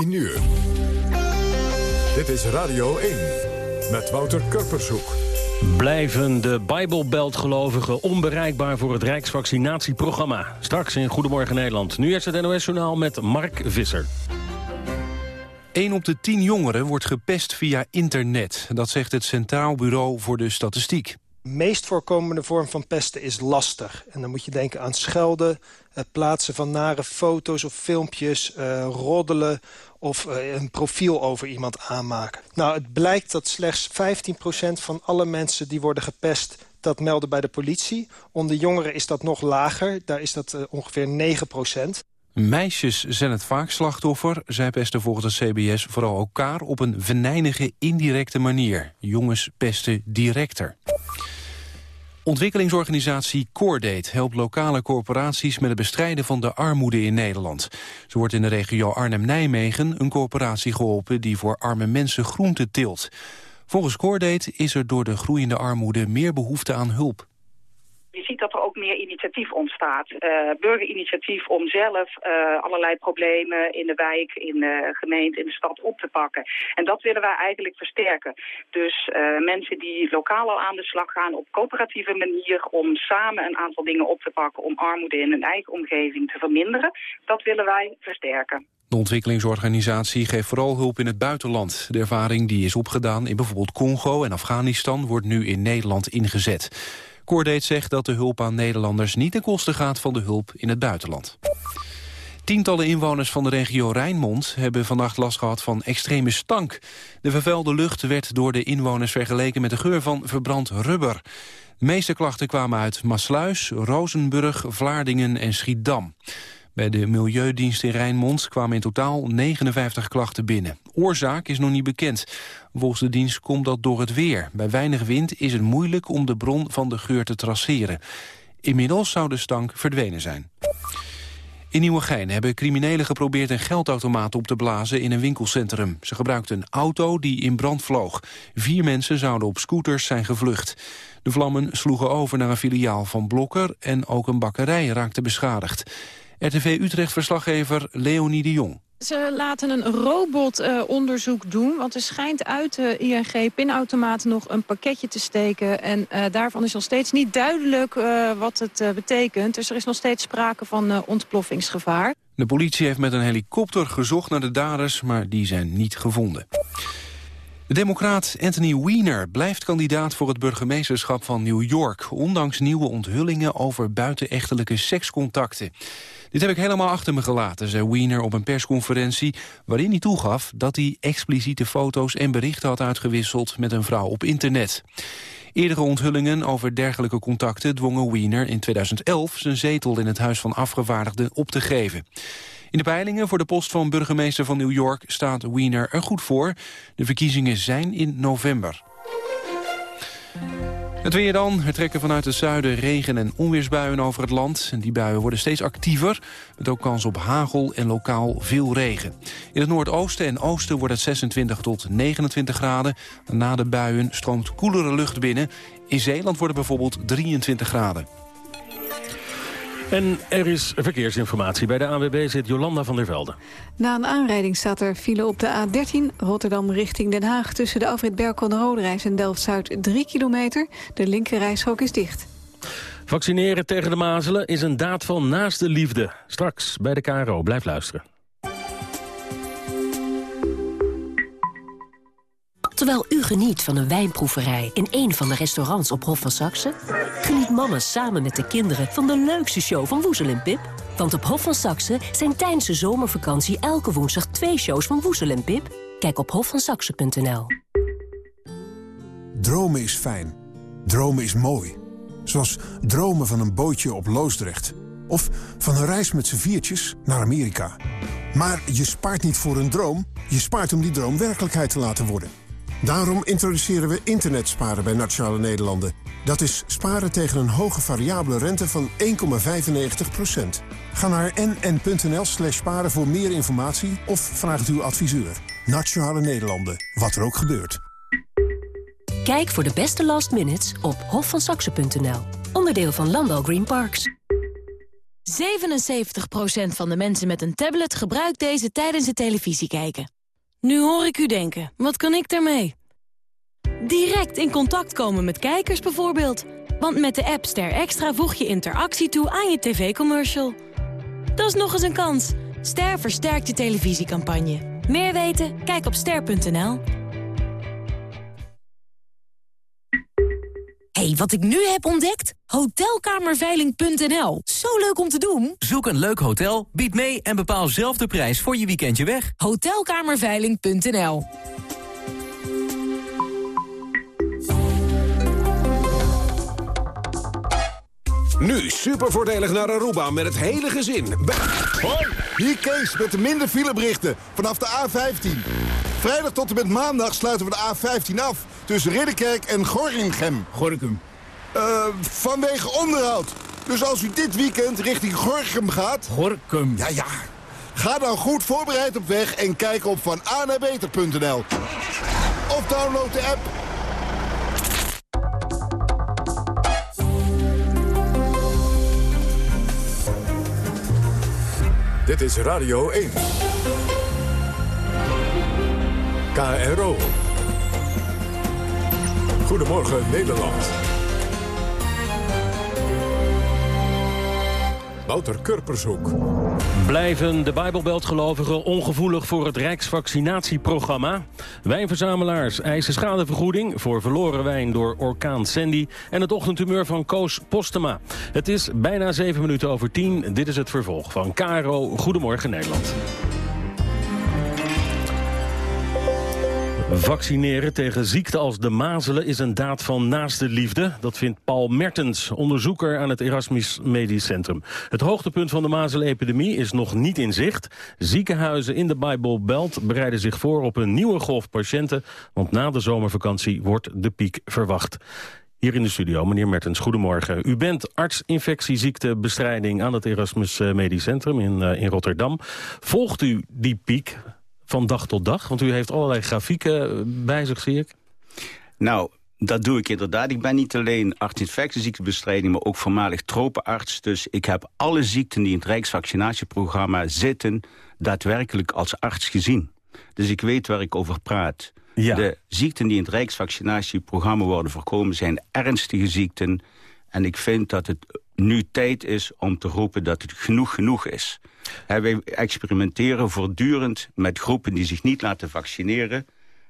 10 uur. Dit is Radio 1 met Wouter Kurpershoek. Blijven de Bijbelbeltgelovigen onbereikbaar voor het Rijksvaccinatieprogramma? Straks in Goedemorgen Nederland. Nu is het NOS-journaal met Mark Visser. 1 op de 10 jongeren wordt gepest via internet. Dat zegt het Centraal Bureau voor de Statistiek. Meest voorkomende vorm van pesten is lastig. En dan moet je denken aan schelden, het plaatsen van nare foto's of filmpjes... Uh, roddelen of uh, een profiel over iemand aanmaken. Nou, het blijkt dat slechts 15% van alle mensen die worden gepest... dat melden bij de politie. Onder jongeren is dat nog lager, daar is dat ongeveer 9%. Meisjes zijn het vaak slachtoffer. Zij pesten volgens het CBS vooral elkaar op een venijnige, indirecte manier. Jongens pesten directer. Ontwikkelingsorganisatie Coordate helpt lokale corporaties met het bestrijden van de armoede in Nederland. Zo wordt in de regio Arnhem-Nijmegen een corporatie geholpen die voor arme mensen groenten tilt. Volgens Coordate is er door de groeiende armoede meer behoefte aan hulp. Je ziet dat er ook meer initiatief ontstaat. Uh, burgerinitiatief om zelf uh, allerlei problemen in de wijk, in de gemeente, in de stad op te pakken. En dat willen wij eigenlijk versterken. Dus uh, mensen die lokaal al aan de slag gaan op coöperatieve manier om samen een aantal dingen op te pakken om armoede in hun eigen omgeving te verminderen, dat willen wij versterken. De ontwikkelingsorganisatie geeft vooral hulp in het buitenland. De ervaring die is opgedaan in bijvoorbeeld Congo en Afghanistan wordt nu in Nederland ingezet. Coordate zegt dat de hulp aan Nederlanders niet ten koste gaat van de hulp in het buitenland. Tientallen inwoners van de regio Rijnmond hebben vannacht last gehad van extreme stank. De vervuilde lucht werd door de inwoners vergeleken met de geur van verbrand rubber. De meeste klachten kwamen uit Maasluis, Rozenburg, Vlaardingen en Schiedam. Bij de Milieudienst in Rijnmond kwamen in totaal 59 klachten binnen. Oorzaak is nog niet bekend. Volgens de dienst komt dat door het weer. Bij weinig wind is het moeilijk om de bron van de geur te traceren. Inmiddels zou de stank verdwenen zijn. In Nieuwegein hebben criminelen geprobeerd een geldautomaat op te blazen in een winkelcentrum. Ze gebruikten een auto die in brand vloog. Vier mensen zouden op scooters zijn gevlucht. De vlammen sloegen over naar een filiaal van Blokker en ook een bakkerij raakte beschadigd. RTV Utrecht-verslaggever Leonie de Jong. Ze laten een robotonderzoek uh, doen, want er schijnt uit de ING-pinautomaat nog een pakketje te steken. En uh, daarvan is nog steeds niet duidelijk uh, wat het betekent. Dus er is nog steeds sprake van ontploffingsgevaar. De politie heeft met een helikopter gezocht naar de daders, maar die zijn niet gevonden. De democraat Anthony Weiner blijft kandidaat voor het burgemeesterschap van New York... ondanks nieuwe onthullingen over buitenechtelijke sekscontacten. Dit heb ik helemaal achter me gelaten, zei Wiener op een persconferentie... waarin hij toegaf dat hij expliciete foto's en berichten had uitgewisseld... met een vrouw op internet. Eerdere onthullingen over dergelijke contacten dwongen Wiener in 2011 zijn zetel in het Huis van Afgevaardigden op te geven. In de peilingen voor de post van burgemeester van New York staat Wiener er goed voor. De verkiezingen zijn in november. Het weer dan. Er trekken vanuit het zuiden regen- en onweersbuien over het land. En die buien worden steeds actiever, met ook kans op hagel en lokaal veel regen. In het noordoosten en oosten wordt het 26 tot 29 graden. Na de buien stroomt koelere lucht binnen. In Zeeland wordt het bijvoorbeeld 23 graden. En er is verkeersinformatie. Bij de ANWB zit Jolanda van der Velde. Na een aanrijding staat er file op de A13 Rotterdam richting Den Haag... tussen de afrit Berkel en Roderijs en Delft-Zuid 3 kilometer. De linkerrijstrook is dicht. Vaccineren tegen de mazelen is een daad van naaste liefde. Straks bij de KRO. Blijf luisteren. Terwijl u geniet van een wijnproeverij in een van de restaurants op Hof van Saxe... geniet mama samen met de kinderen van de leukste show van Woezel en Pip. Want op Hof van Saxe zijn tijdens de zomervakantie elke woensdag twee shows van Woezel en Pip. Kijk op hofvansaxe.nl. Dromen is fijn. Dromen is mooi. Zoals dromen van een bootje op Loosdrecht. Of van een reis met z'n viertjes naar Amerika. Maar je spaart niet voor een droom. Je spaart om die droom werkelijkheid te laten worden. Daarom introduceren we internetsparen bij Nationale Nederlanden. Dat is sparen tegen een hoge variabele rente van 1,95%. Ga naar nn.nl slash sparen voor meer informatie of vraag het uw adviseur. Nationale Nederlanden, wat er ook gebeurt. Kijk voor de beste last minutes op hofvansaxe.nl. Onderdeel van Landal Green Parks. 77% van de mensen met een tablet gebruikt deze tijdens het televisie kijken. Nu hoor ik u denken, wat kan ik daarmee? Direct in contact komen met kijkers bijvoorbeeld. Want met de app Ster Extra voeg je interactie toe aan je tv-commercial. Dat is nog eens een kans. Ster versterkt je televisiecampagne. Meer weten? Kijk op ster.nl. hey, wat ik nu heb ontdekt? Hotelkamerveiling.nl. Zo leuk om te doen. Zoek een leuk hotel, bied mee en bepaal zelf de prijs voor je weekendje weg. Hotelkamerveiling.nl. Nu super voordelig naar Aruba met het hele gezin. Hoi, hier Kees met de minder fileberichten vanaf de A15. Vrijdag tot en met maandag sluiten we de A15 af. Tussen Ridderkerk en Gorinchem. Gorinchem? Uh, vanwege onderhoud. Dus als u dit weekend richting Gorinchem gaat... Gorkum. Ja, ja. Ga dan goed voorbereid op weg en kijk op vananabeter.nl. Of download de app Dit is Radio 1. KRO. Goedemorgen Nederland. Wouter Kurpershoek. Blijven de Bijbelbeltgelovigen ongevoelig voor het Rijksvaccinatieprogramma? Wijnverzamelaars eisen schadevergoeding voor verloren wijn door orkaan Sandy... en het ochtendtumeur van Koos Postema. Het is bijna zeven minuten over tien. Dit is het vervolg van KRO Goedemorgen Nederland. Vaccineren tegen ziekten als de mazelen is een daad van naaste liefde. Dat vindt Paul Mertens, onderzoeker aan het Erasmus Medisch Centrum. Het hoogtepunt van de mazelenepidemie is nog niet in zicht. Ziekenhuizen in de Bible Belt bereiden zich voor op een nieuwe golf patiënten... want na de zomervakantie wordt de piek verwacht. Hier in de studio, meneer Mertens, goedemorgen. U bent arts infectieziektebestrijding aan het Erasmus Medisch Centrum in, uh, in Rotterdam. Volgt u die piek? Van dag tot dag? Want u heeft allerlei grafieken bij zich, zie ik. Nou, dat doe ik inderdaad. Ik ben niet alleen arts infectieziektebestrijding... maar ook voormalig tropenarts. Dus ik heb alle ziekten die in het Rijksvaccinatieprogramma zitten... daadwerkelijk als arts gezien. Dus ik weet waar ik over praat. Ja. De ziekten die in het Rijksvaccinatieprogramma worden voorkomen... zijn ernstige ziekten. En ik vind dat het nu tijd is om te roepen dat het genoeg genoeg is. Wij experimenteren voortdurend met groepen die zich niet laten vaccineren.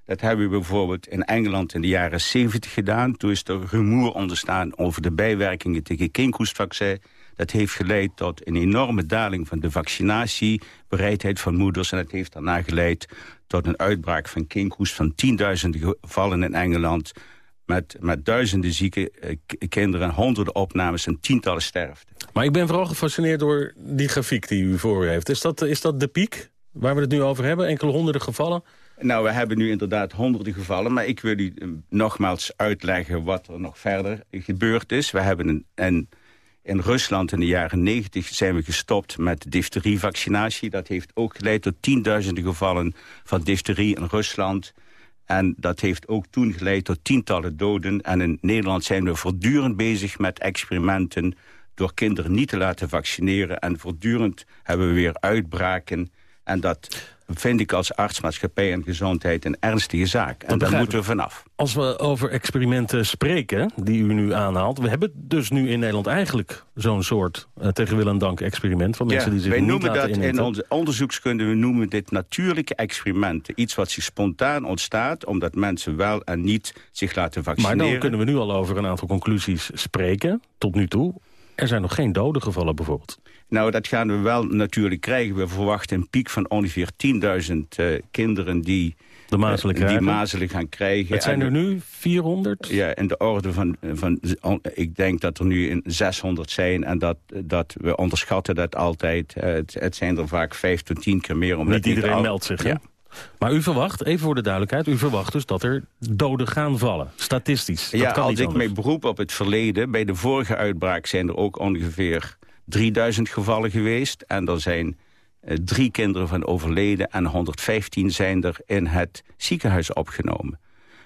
Dat hebben we bijvoorbeeld in Engeland in de jaren 70 gedaan. Toen is er rumoer ontstaan over de bijwerkingen tegen kinkhoestvaccin. Dat heeft geleid tot een enorme daling van de vaccinatiebereidheid van moeders. En dat heeft daarna geleid tot een uitbraak van kinkhoest van tienduizenden gevallen in Engeland met, met duizenden zieke eh, kinderen, honderden opnames en tientallen sterften. Maar ik ben vooral gefascineerd door die grafiek die u voor u heeft. Is dat, is dat de piek waar we het nu over hebben? Enkele honderden gevallen? Nou, we hebben nu inderdaad honderden gevallen... maar ik wil u eh, nogmaals uitleggen wat er nog verder gebeurd is. We hebben een, een in Rusland in de jaren 90 zijn we gestopt met difterievaccinatie. Dat heeft ook geleid tot tienduizenden gevallen van difterie in Rusland. En dat heeft ook toen geleid tot tientallen doden. En in Nederland zijn we voortdurend bezig met experimenten... door kinderen niet te laten vaccineren. En voortdurend hebben we weer uitbraken. En dat vind ik als artsmaatschappij en gezondheid een ernstige zaak. En daar moeten we vanaf. Als we over experimenten spreken, die u nu aanhaalt... we hebben dus nu in Nederland eigenlijk zo'n soort uh, tegen wil en dank experiment... van mensen die zich wij niet noemen dat inenten. in onze onderzoekskunde, we noemen dit natuurlijke experimenten. Iets wat zich spontaan ontstaat, omdat mensen wel en niet zich laten Maar vaccineren. dan kunnen we nu al over een aantal conclusies spreken, tot nu toe. Er zijn nog geen doden gevallen bijvoorbeeld. Nou, dat gaan we wel natuurlijk krijgen. We verwachten een piek van ongeveer 10.000 uh, kinderen die de mazelen, uh, krijgen. die mazelen gaan krijgen. Het zijn er nu 400? Ja, in de orde van, van... Ik denk dat er nu 600 zijn en dat, dat we onderschatten dat altijd. Uh, het, het, zijn er vaak 5 tot 10 keer meer. Omdat niet iedereen meldt zich, ja. Maar u verwacht, even voor de duidelijkheid... u verwacht dus dat er doden gaan vallen, statistisch. Ja, kan als ik mij beroep op het verleden... bij de vorige uitbraak zijn er ook ongeveer 3000 gevallen geweest. En er zijn uh, drie kinderen van overleden... en 115 zijn er in het ziekenhuis opgenomen.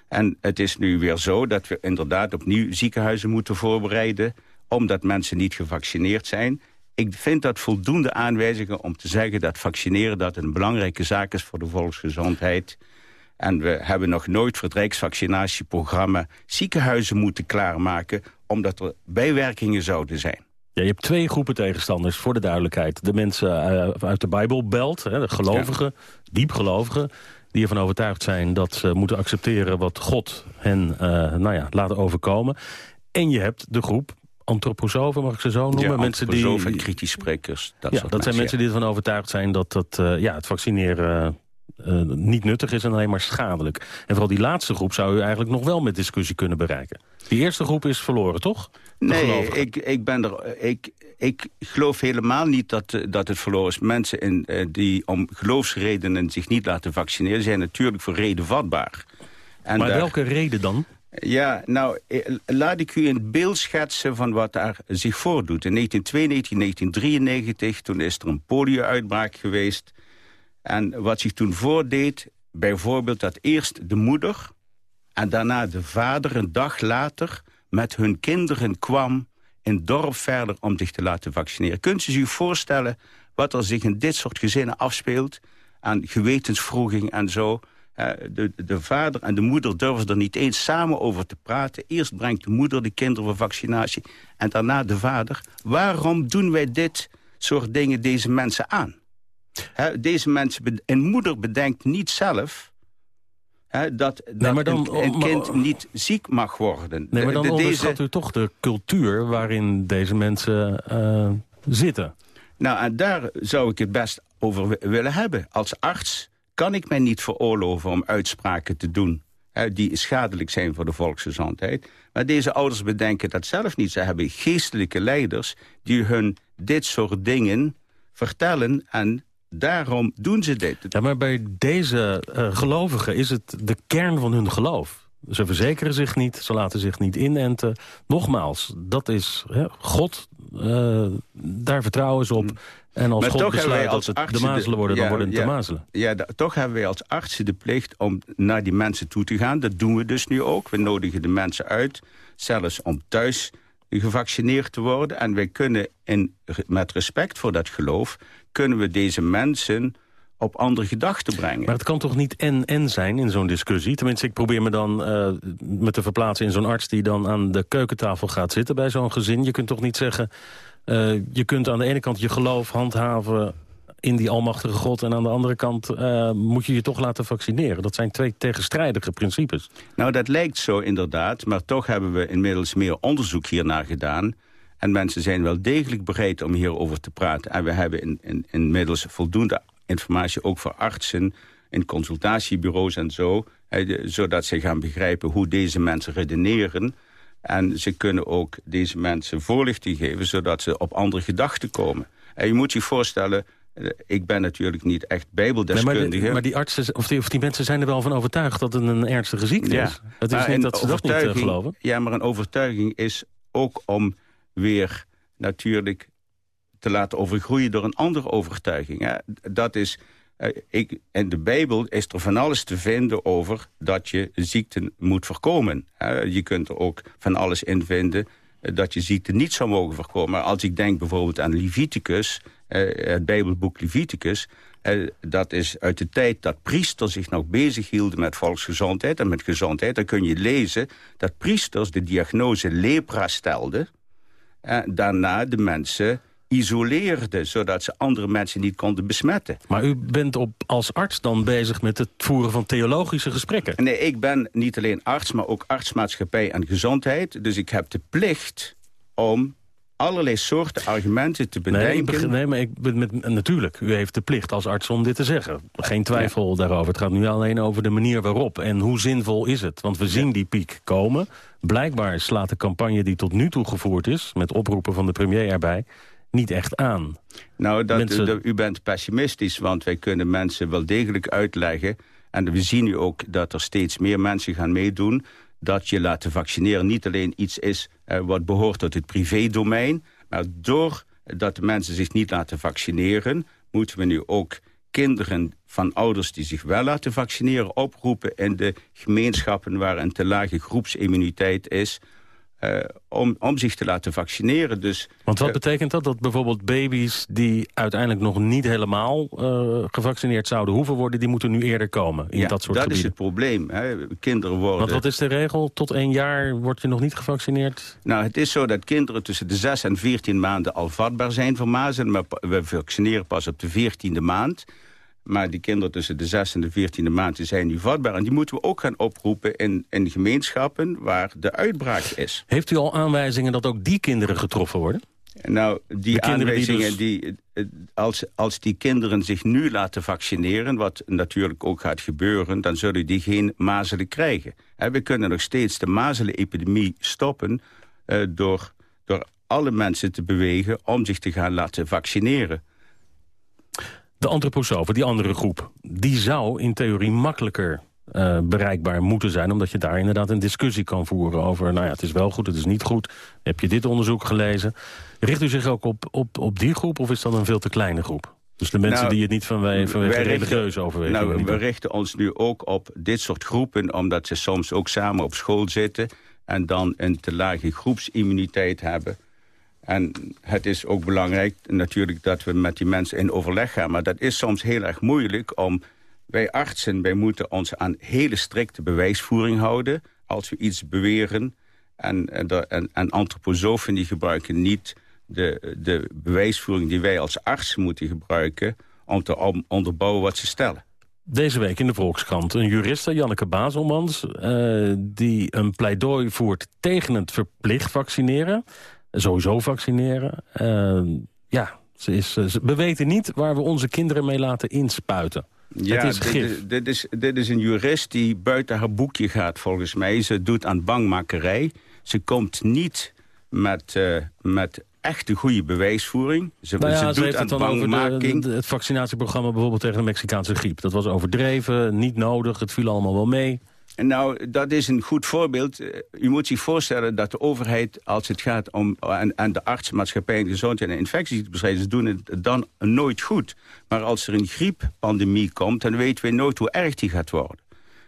En het is nu weer zo dat we inderdaad opnieuw ziekenhuizen moeten voorbereiden... omdat mensen niet gevaccineerd zijn. Ik vind dat voldoende aanwijzingen om te zeggen dat vaccineren... dat een belangrijke zaak is voor de volksgezondheid. En we hebben nog nooit voor het Rijksvaccinatieprogramma... ziekenhuizen moeten klaarmaken omdat er bijwerkingen zouden zijn. Ja, je hebt twee groepen tegenstanders, voor de duidelijkheid. De mensen uh, uit de Bijbelbelt, hè, de gelovigen, diepgelovigen... die ervan overtuigd zijn dat ze moeten accepteren wat God hen uh, nou ja, laat overkomen. En je hebt de groep antroposofen, mag ik ze zo noemen? Ja, mensen die en kritisch sprekers. Dat, ja, dat mensen, zijn mensen die ervan overtuigd zijn dat, dat uh, ja, het vaccineren uh, niet nuttig is en alleen maar schadelijk. En vooral die laatste groep zou u eigenlijk nog wel met discussie kunnen bereiken. Die eerste groep is verloren, toch? De nee, ik, ik, ben er, ik, ik geloof helemaal niet dat, dat het verloren is. Mensen in, uh, die om geloofsredenen zich niet laten vaccineren... zijn natuurlijk voor reden vatbaar. En maar daar, welke reden dan? Ja, nou, laat ik u een beeld schetsen van wat daar zich voordoet. In 1992, 1993, toen is er een polio-uitbraak geweest. En wat zich toen voordeed, bijvoorbeeld dat eerst de moeder... en daarna de vader een dag later met hun kinderen kwam... in het dorp verder om zich te laten vaccineren. Kunt u zich voorstellen wat er zich in dit soort gezinnen afspeelt... aan gewetensvroeging en zo... De, de, vader en de moeder durven er niet eens samen over te praten. Eerst brengt de moeder de kinderen voor vaccinatie en daarna de vader. Waarom doen wij dit soort dingen deze mensen aan? He, deze mensen, een moeder bedenkt niet zelf... He, dat, dat nee, dan, een, een, kind niet ziek mag worden. Nee, maar dan de, deze... u toch de cultuur waarin deze mensen uh, zitten. Nou, en daar zou ik het best over willen hebben. Als arts kan ik mij niet veroorloven om uitspraken te doen... Die schadelijk zijn voor de volksgezondheid. Maar deze ouders bedenken dat zelf niet. Ze hebben geestelijke leiders die hun dit soort dingen vertellen... en daarom doen ze dit. Ja, maar bij deze uh, gelovigen is het de kern van hun geloof. Ze verzekeren zich niet, ze laten zich niet inenten. Nogmaals, dat is hè, God, uh, daar vertrouwen ze op... En als maar God besluit als dat het de mazelen worden, ja, dan worden het ja, de mazelen. Ja, toch hebben wij als artsen de plicht om naar die mensen toe te gaan. Dat doen we dus nu ook. We nodigen de mensen uit, zelfs om thuis gevaccineerd te worden. En wij kunnen in, met respect voor dat geloof... kunnen we deze mensen op andere gedachten brengen. Maar het kan toch niet en-en zijn in zo'n discussie? Tenminste, ik probeer me dan uh, me te verplaatsen in zo'n arts... die dan aan de keukentafel gaat zitten bij zo'n gezin. Je kunt toch niet zeggen... Uh, je kunt aan de ene kant je geloof handhaven in die almachtige God... en aan de andere kant uh, moet je je toch laten vaccineren. Dat zijn twee tegenstrijdige principes. Nou, dat lijkt zo inderdaad, maar toch hebben we inmiddels meer onderzoek hiernaar gedaan... En mensen zijn wel degelijk bereid om hierover te praten. En we hebben in, in, inmiddels voldoende informatie ook voor artsen... in consultatiebureaus en zo... Zodat ze gaan begrijpen hoe deze mensen redeneren... En ze kunnen ook deze mensen voorlichting geven... zodat ze op andere gedachten komen. En je moet je voorstellen... Ik ben natuurlijk niet echt bijbeldeskundige. Nee, maar, die, maar, die, artsen of die, of die, mensen zijn er wel van overtuigd dat het een ernstige ziekte ja. is. Het is maar niet dat ze dat niet uh, geloven. Ja, maar een overtuiging is ook om weer natuurlijk te laten overgroeien door een andere overtuiging. Ja, dat is... Uh, ik, in de Bijbel is er van alles te vinden over dat je ziekten moet voorkomen. Uh, je kunt er ook van alles in vinden uh, dat je ziekten niet zou mogen voorkomen. Maar als ik denk bijvoorbeeld aan Leviticus, het Bijbelboek Leviticus... dat is uit de tijd dat priesters zich nog bezighielden met volksgezondheid en met gezondheid. Dan kun je lezen dat priesters de diagnose lepra stelden... en daarna de mensen isoleerde... zodat ze andere mensen niet konden besmetten. Maar u bent op, als arts dan bezig met het voeren van theologische gesprekken? Nee, ik ben niet alleen arts, maar ook artsmaatschappij en gezondheid. Dus ik heb de plicht om allerlei soorten argumenten te bedenken. Nee, nee maar ik ben met, natuurlijk, u heeft de plicht als arts om dit te zeggen. Geen twijfel ja. daarover. Het gaat nu alleen over de manier waarop. En hoe zinvol is het? Want we zien ja. die piek komen. Blijkbaar slaat de campagne die tot nu toe gevoerd is... met oproepen van de premier erbij niet echt aan. Nou, dat, mensen... u bent pessimistisch, want wij kunnen mensen wel degelijk uitleggen... en we zien nu ook dat er steeds meer mensen gaan meedoen... dat je laten vaccineren niet alleen iets is uh, wat behoort tot het privédomein... maar doordat de mensen zich niet laten vaccineren... moeten we nu ook kinderen van ouders die zich wel laten vaccineren... oproepen in de gemeenschappen waar een te lage groepsimmuniteit is uh, om, om zich te laten vaccineren. Dus, Want wat betekent dat? Dat bijvoorbeeld baby's die uiteindelijk nog niet helemaal uh, gevaccineerd zouden hoeven worden... die moeten nu eerder komen in ja, dat soort dat gebieden? is het probleem. Hè. Kinderen worden... Want wat is de regel? Tot één jaar word je nog niet gevaccineerd? Nou, het is zo dat kinderen tussen de 6 en 14 maanden al vatbaar zijn voor mazelen... maar we vaccineren pas op de 14e maand... Maar die kinderen tussen de 6 en de 14e maand zijn nu vatbaar. En die moeten we ook gaan oproepen in, in gemeenschappen waar de uitbraak is. Heeft u al aanwijzingen dat ook die kinderen getroffen worden? Nou, die aanwijzingen, die, dus- die, als, als die kinderen zich nu laten vaccineren... wat natuurlijk ook gaat gebeuren, dan zullen die geen mazelen krijgen. En we kunnen nog steeds de mazelenepidemie stoppen... Uh, door, door alle mensen te bewegen om zich te gaan laten vaccineren. De antroposofen, die andere groep, die zou in theorie makkelijker uh, bereikbaar moeten zijn... omdat je daar inderdaad een discussie kan voeren over... nou ja, het is wel goed, het is niet goed. Heb je dit onderzoek gelezen? Richt u zich ook op, op, op die groep of is dat een veel te kleine groep? Dus de mensen nou, die het niet vanwege, vanwege religieuze overwegingen Nou, we richten ons nu ook op dit soort groepen... omdat ze soms ook samen op school zitten... en dan een te lage groepsimmuniteit hebben... En het is ook belangrijk natuurlijk dat we met die mensen in overleg gaan. Maar dat is soms heel erg moeilijk om... Wij artsen, wij moeten ons aan hele strikte bewijsvoering houden... als we iets beweren. En, en, en antroposofen die gebruiken niet de, de bewijsvoering die wij als artsen moeten gebruiken... om te onderbouwen wat ze stellen. Deze week in de Volkskrant een juriste, Janneke Bazelmans... Uh, die een pleidooi voert tegen het verplicht vaccineren sowieso vaccineren. Uh, ja, ze is, ze, we weten niet waar we onze kinderen mee laten inspuiten. Ja, het is gif. Dit, dit, is, dit is een jurist die buiten haar boekje gaat volgens mij. Ze doet aan bangmakerij. Ze komt niet met, uh, met echte goede bewijsvoering. Ze, nou ja, ze, ze doet aan het over de, het vaccinatieprogramma bijvoorbeeld tegen de Mexicaanse griep. Dat was overdreven, niet nodig, het viel allemaal wel mee. Nou, dat is een goed voorbeeld. U moet zich voorstellen dat de overheid, als het gaat om... en, en de artsenmaatschappij en gezondheid en infectieziektebestrijders... doen het dan nooit goed. Maar als er een grieppandemie komt... dan weten we nooit hoe erg die gaat worden.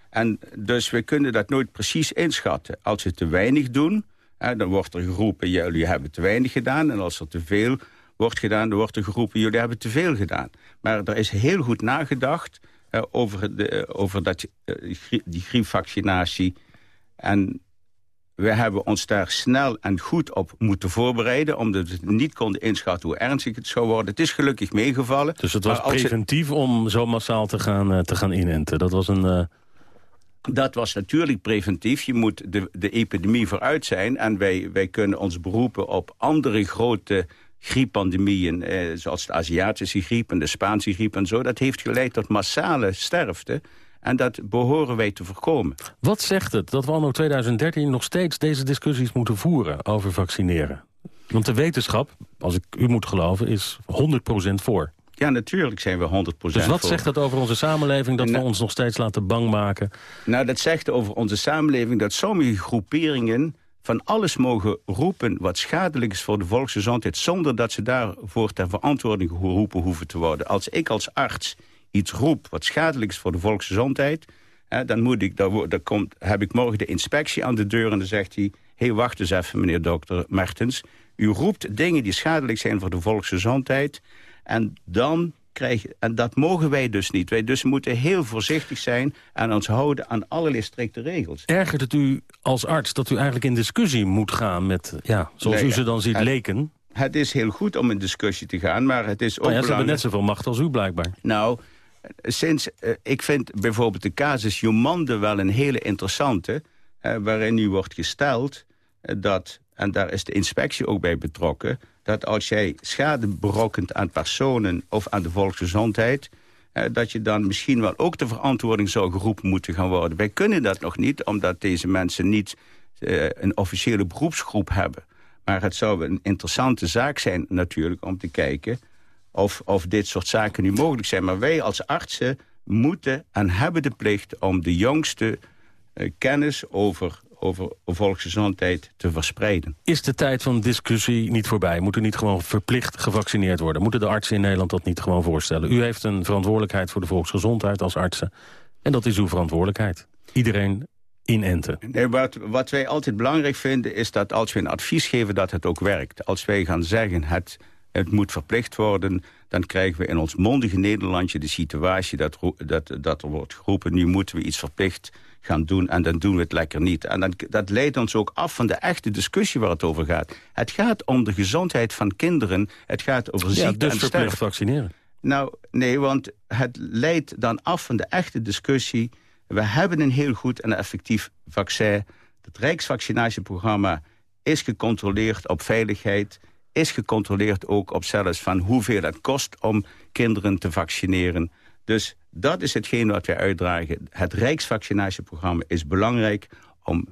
En dus we kunnen dat nooit precies inschatten. Als we te weinig doen, hè, dan wordt er geroepen... jullie hebben te weinig gedaan. En als er te veel wordt gedaan, dan wordt er geroepen... jullie hebben te veel gedaan. Maar er is heel goed nagedacht uh, over, de, uh, over dat, uh, die griepvaccinatie. En we hebben ons daar snel en goed op moeten voorbereiden... omdat we niet konden inschatten hoe ernstig het zou worden. Het is gelukkig meegevallen. Dus het was preventief het... om zo massaal te gaan, te gaan inenten? Dat was een... Dat was natuurlijk preventief. Je moet de, de epidemie vooruit zijn. En wij, wij kunnen ons beroepen op andere grote grieppandemieën, eh, zoals de Aziatische griep en de Spaanse griep en zo... dat heeft geleid tot massale sterfte. En dat behoren wij te voorkomen. Wat zegt het dat we anno 2013 nog steeds deze discussies moeten voeren over vaccineren? Want de wetenschap, als ik u moet geloven, is 100% voor. Ja, natuurlijk zijn we 100% voor. Dus wat zegt dat over onze samenleving dat nou, we ons nog steeds laten bang maken? Nou, dat zegt over onze samenleving dat sommige groeperingen van alles mogen roepen wat schadelijk is voor de volksgezondheid... zonder dat ze daarvoor ter verantwoording geroepen hoeven te worden. Als ik als arts iets roep wat schadelijk is voor de volksgezondheid... Dan moet ik, daar komt, heb ik morgen de inspectie aan de deur en dan zegt hij... hé, hey, wacht eens even, meneer dokter Mertens. U roept dingen die schadelijk zijn voor de volksgezondheid... en dan krijg, en dat mogen wij dus niet. Wij dus moeten heel voorzichtig zijn en ons houden aan allerlei strikte regels. Ergert het u als arts dat u eigenlijk in discussie moet gaan met, ja, zoals u ze dan ziet, het, leken? Het is heel goed om in discussie te gaan, maar het is ook oh ja. Ze hebben net zoveel macht als u blijkbaar. Nou, sinds, uh, ik vind bijvoorbeeld de casus Jomande wel een hele interessante... Uh, waarin nu wordt gesteld uh, dat, en daar is de inspectie ook bij betrokken dat als jij schade berokkent aan personen of aan de volksgezondheid... Eh, dat je dan misschien wel ook de verantwoording zou geroepen moeten gaan worden. Wij kunnen dat nog niet, omdat deze mensen niet eh, een officiële beroepsgroep hebben. Maar het zou een interessante zaak zijn natuurlijk om te kijken... of, of dit soort zaken nu mogelijk zijn. Maar wij als artsen moeten en hebben de plicht om de jongste uh, kennis over over volksgezondheid te verspreiden. Is de tijd van discussie niet voorbij? Moet er niet gewoon verplicht gevaccineerd worden? Moeten de artsen in Nederland dat niet gewoon voorstellen? U heeft een verantwoordelijkheid voor de volksgezondheid als artsen. En dat is uw verantwoordelijkheid. Iedereen inenten. Nee, wat, wat wij altijd belangrijk vinden is dat als we een advies geven dat het ook werkt. Als wij gaan zeggen het, het moet verplicht worden... dan krijgen we in ons mondige Nederlandje de situatie dat, dat, dat er wordt geroepen... nu moeten we iets verplicht gaan doen en dan doen we het lekker niet. En dan, dat leidt ons ook af van de echte discussie waar het over gaat. Het gaat om de gezondheid van kinderen. Het gaat over ziekte dus en verplicht vaccineren. Nou, nee, want het leidt dan af van de echte discussie. We hebben een heel goed en effectief vaccin. Het Rijksvaccinatieprogramma is gecontroleerd op veiligheid... is gecontroleerd ook op zelfs van hoeveel het kost om kinderen te vaccineren. Dus dat is hetgeen wat wij uitdragen. Het Rijksvaccinatieprogramma is belangrijk om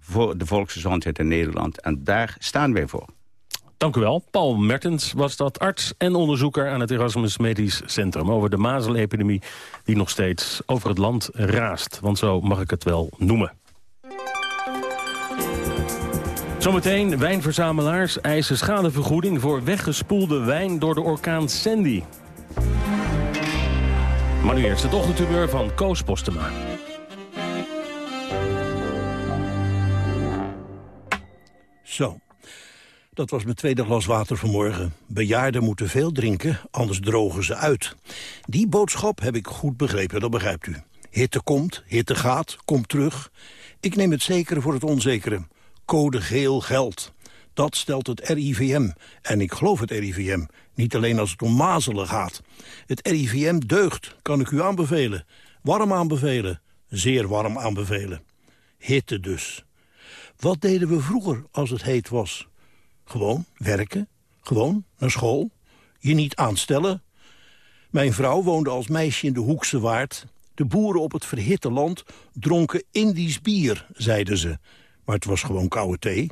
voor de volksgezondheid in Nederland. En daar staan wij voor. Dank u wel. Paul Mertens was dat arts en onderzoeker aan het Erasmus Medisch Centrum... over de mazelepidemie die nog steeds over het land raast. Want zo mag ik het wel noemen. Zometeen wijnverzamelaars eisen schadevergoeding... voor weggespoelde wijn door de orkaan Sandy. Maar nu eerst het ochtendtumeur van Koos Postema. Zo, dat was mijn tweede glas water vanmorgen. Bejaarden moeten veel drinken, anders drogen ze uit. Die boodschap heb ik goed begrepen, dat begrijpt u. Hitte komt, hitte gaat, komt terug. Ik neem het zekere voor het onzekere. Code geel geldt. Dat stelt het RIVM. En ik geloof het RIVM. Niet alleen als het om mazelen gaat. Het RIVM deugt, kan ik u aanbevelen. Warm aanbevelen. Zeer warm aanbevelen. Hitte dus. Wat deden we vroeger als het heet was? Gewoon werken, gewoon naar school, je niet aanstellen. Mijn vrouw woonde als meisje in de Hoekse Waard. De boeren op het verhitte land dronken Indisch bier, zeiden ze. Maar het was gewoon koude thee.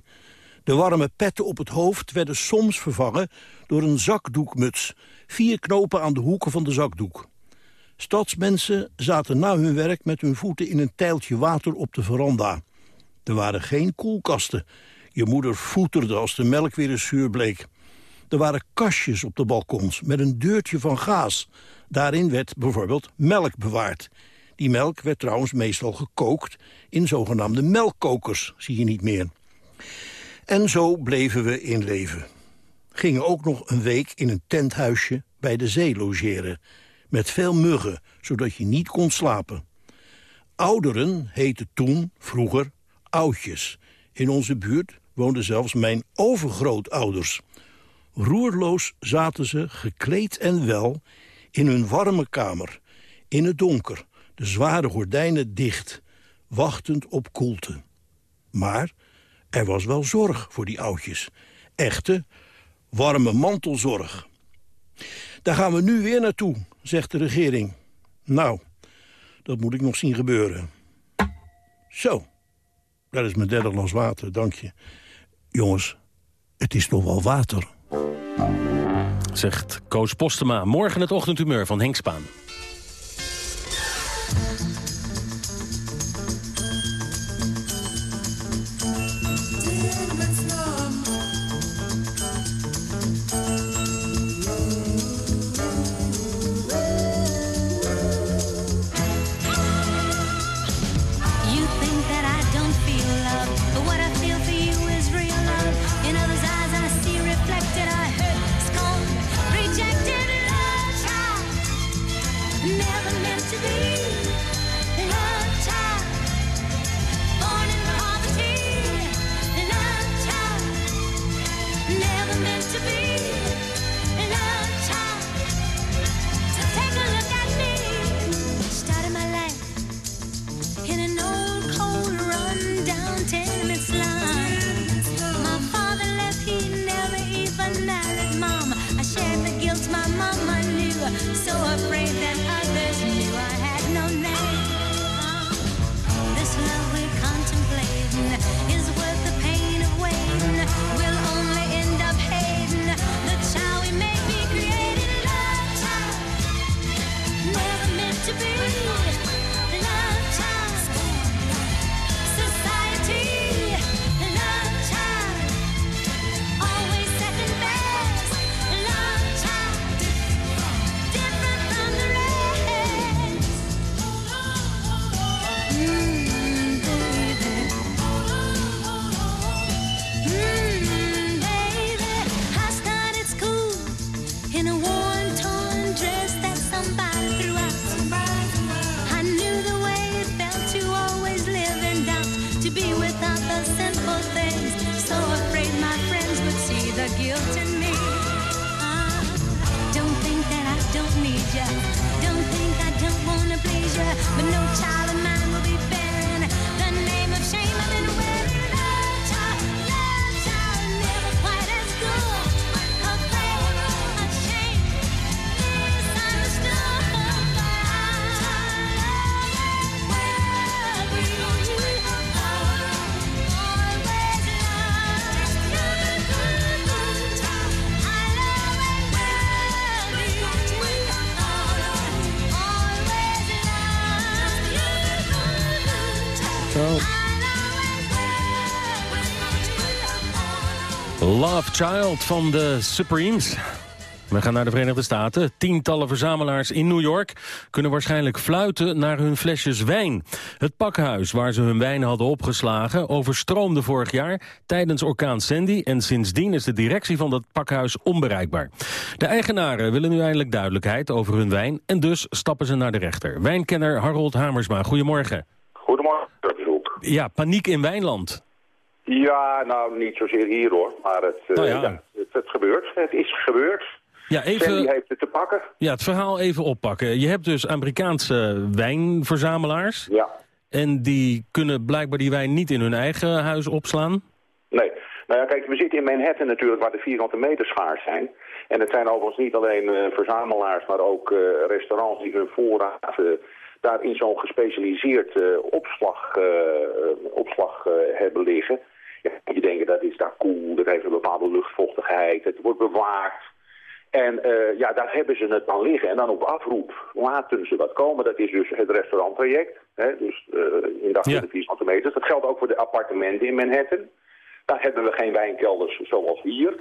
De warme petten op het hoofd werden soms vervangen door een zakdoekmuts. Vier knopen aan de hoeken van de zakdoek. Stadsmensen zaten na hun werk met hun voeten in een tijltje water op de veranda. Er waren geen koelkasten. Je moeder voeterde als de melk weer eens zuur bleek. Er waren kastjes op de balkons met een deurtje van gaas. Daarin werd bijvoorbeeld melk bewaard. Die melk werd trouwens meestal gekookt in zogenaamde melkkokers, zie je niet meer. En zo bleven we in leven. Gingen ook nog een week in een tenthuisje bij de zee logeren. Met veel muggen, zodat je niet kon slapen. Ouderen heten toen, vroeger, oudjes. In onze buurt woonden zelfs mijn overgrootouders. Roerloos zaten ze, gekleed en wel, in hun warme kamer. In het donker, de zware gordijnen dicht, wachtend op koelte. Maar er was wel zorg voor die oudjes. Echte, warme mantelzorg. Daar gaan we nu weer naartoe, zegt de regering. Nou, dat moet ik nog zien gebeuren. Zo, dat is mijn derde glas water, dank je. Jongens, het is toch wel water. Zegt Koos Postema. Morgen het ochtendhumeur van Henk Spaan. Child van de Supremes. We gaan naar de Verenigde Staten. Tientallen verzamelaars in New York kunnen waarschijnlijk fluiten naar hun flesjes wijn. Het pakhuis waar ze hun wijn hadden opgeslagen overstroomde vorig jaar tijdens orkaan Sandy en sindsdien is de directie van dat pakhuis onbereikbaar. De eigenaren willen nu eindelijk duidelijkheid over hun wijn en dus stappen ze naar de rechter. Wijnkenner Harold Hamersma, goedemorgen. Goedemorgen. Ja, paniek in Wijnland. Ja, nou niet zozeer hier hoor, maar het, uh, Nou ja. ja, het, het gebeurt. Het is gebeurd. Ja, even- Sandy heeft het te pakken. Ja, het verhaal even oppakken. Je hebt dus Amerikaanse wijnverzamelaars. Ja. En die kunnen blijkbaar die wijn niet in hun eigen huis opslaan. Nee. Nou ja, kijk, we zitten in Manhattan natuurlijk waar de vierkante meters schaars zijn. En het zijn overigens niet alleen eh, verzamelaars, maar ook eh, restaurants die hun voorraad eh, daar in zo'n gespecialiseerd eh, opslag, eh, eh, opslag eh, hebben liggen. Ja, je denkt dat is daar cool, dat heeft een bepaalde luchtvochtigheid, het wordt bewaakt. En eh, ja, daar hebben ze het dan liggen. En dan op afroep laten ze wat komen. Dat is dus het restauranttraject. Hè? Dus eh, in dag Ja. de vierkante meters. Dat geldt ook voor de appartementen in Manhattan. Daar hebben we geen wijnkelders zoals hier.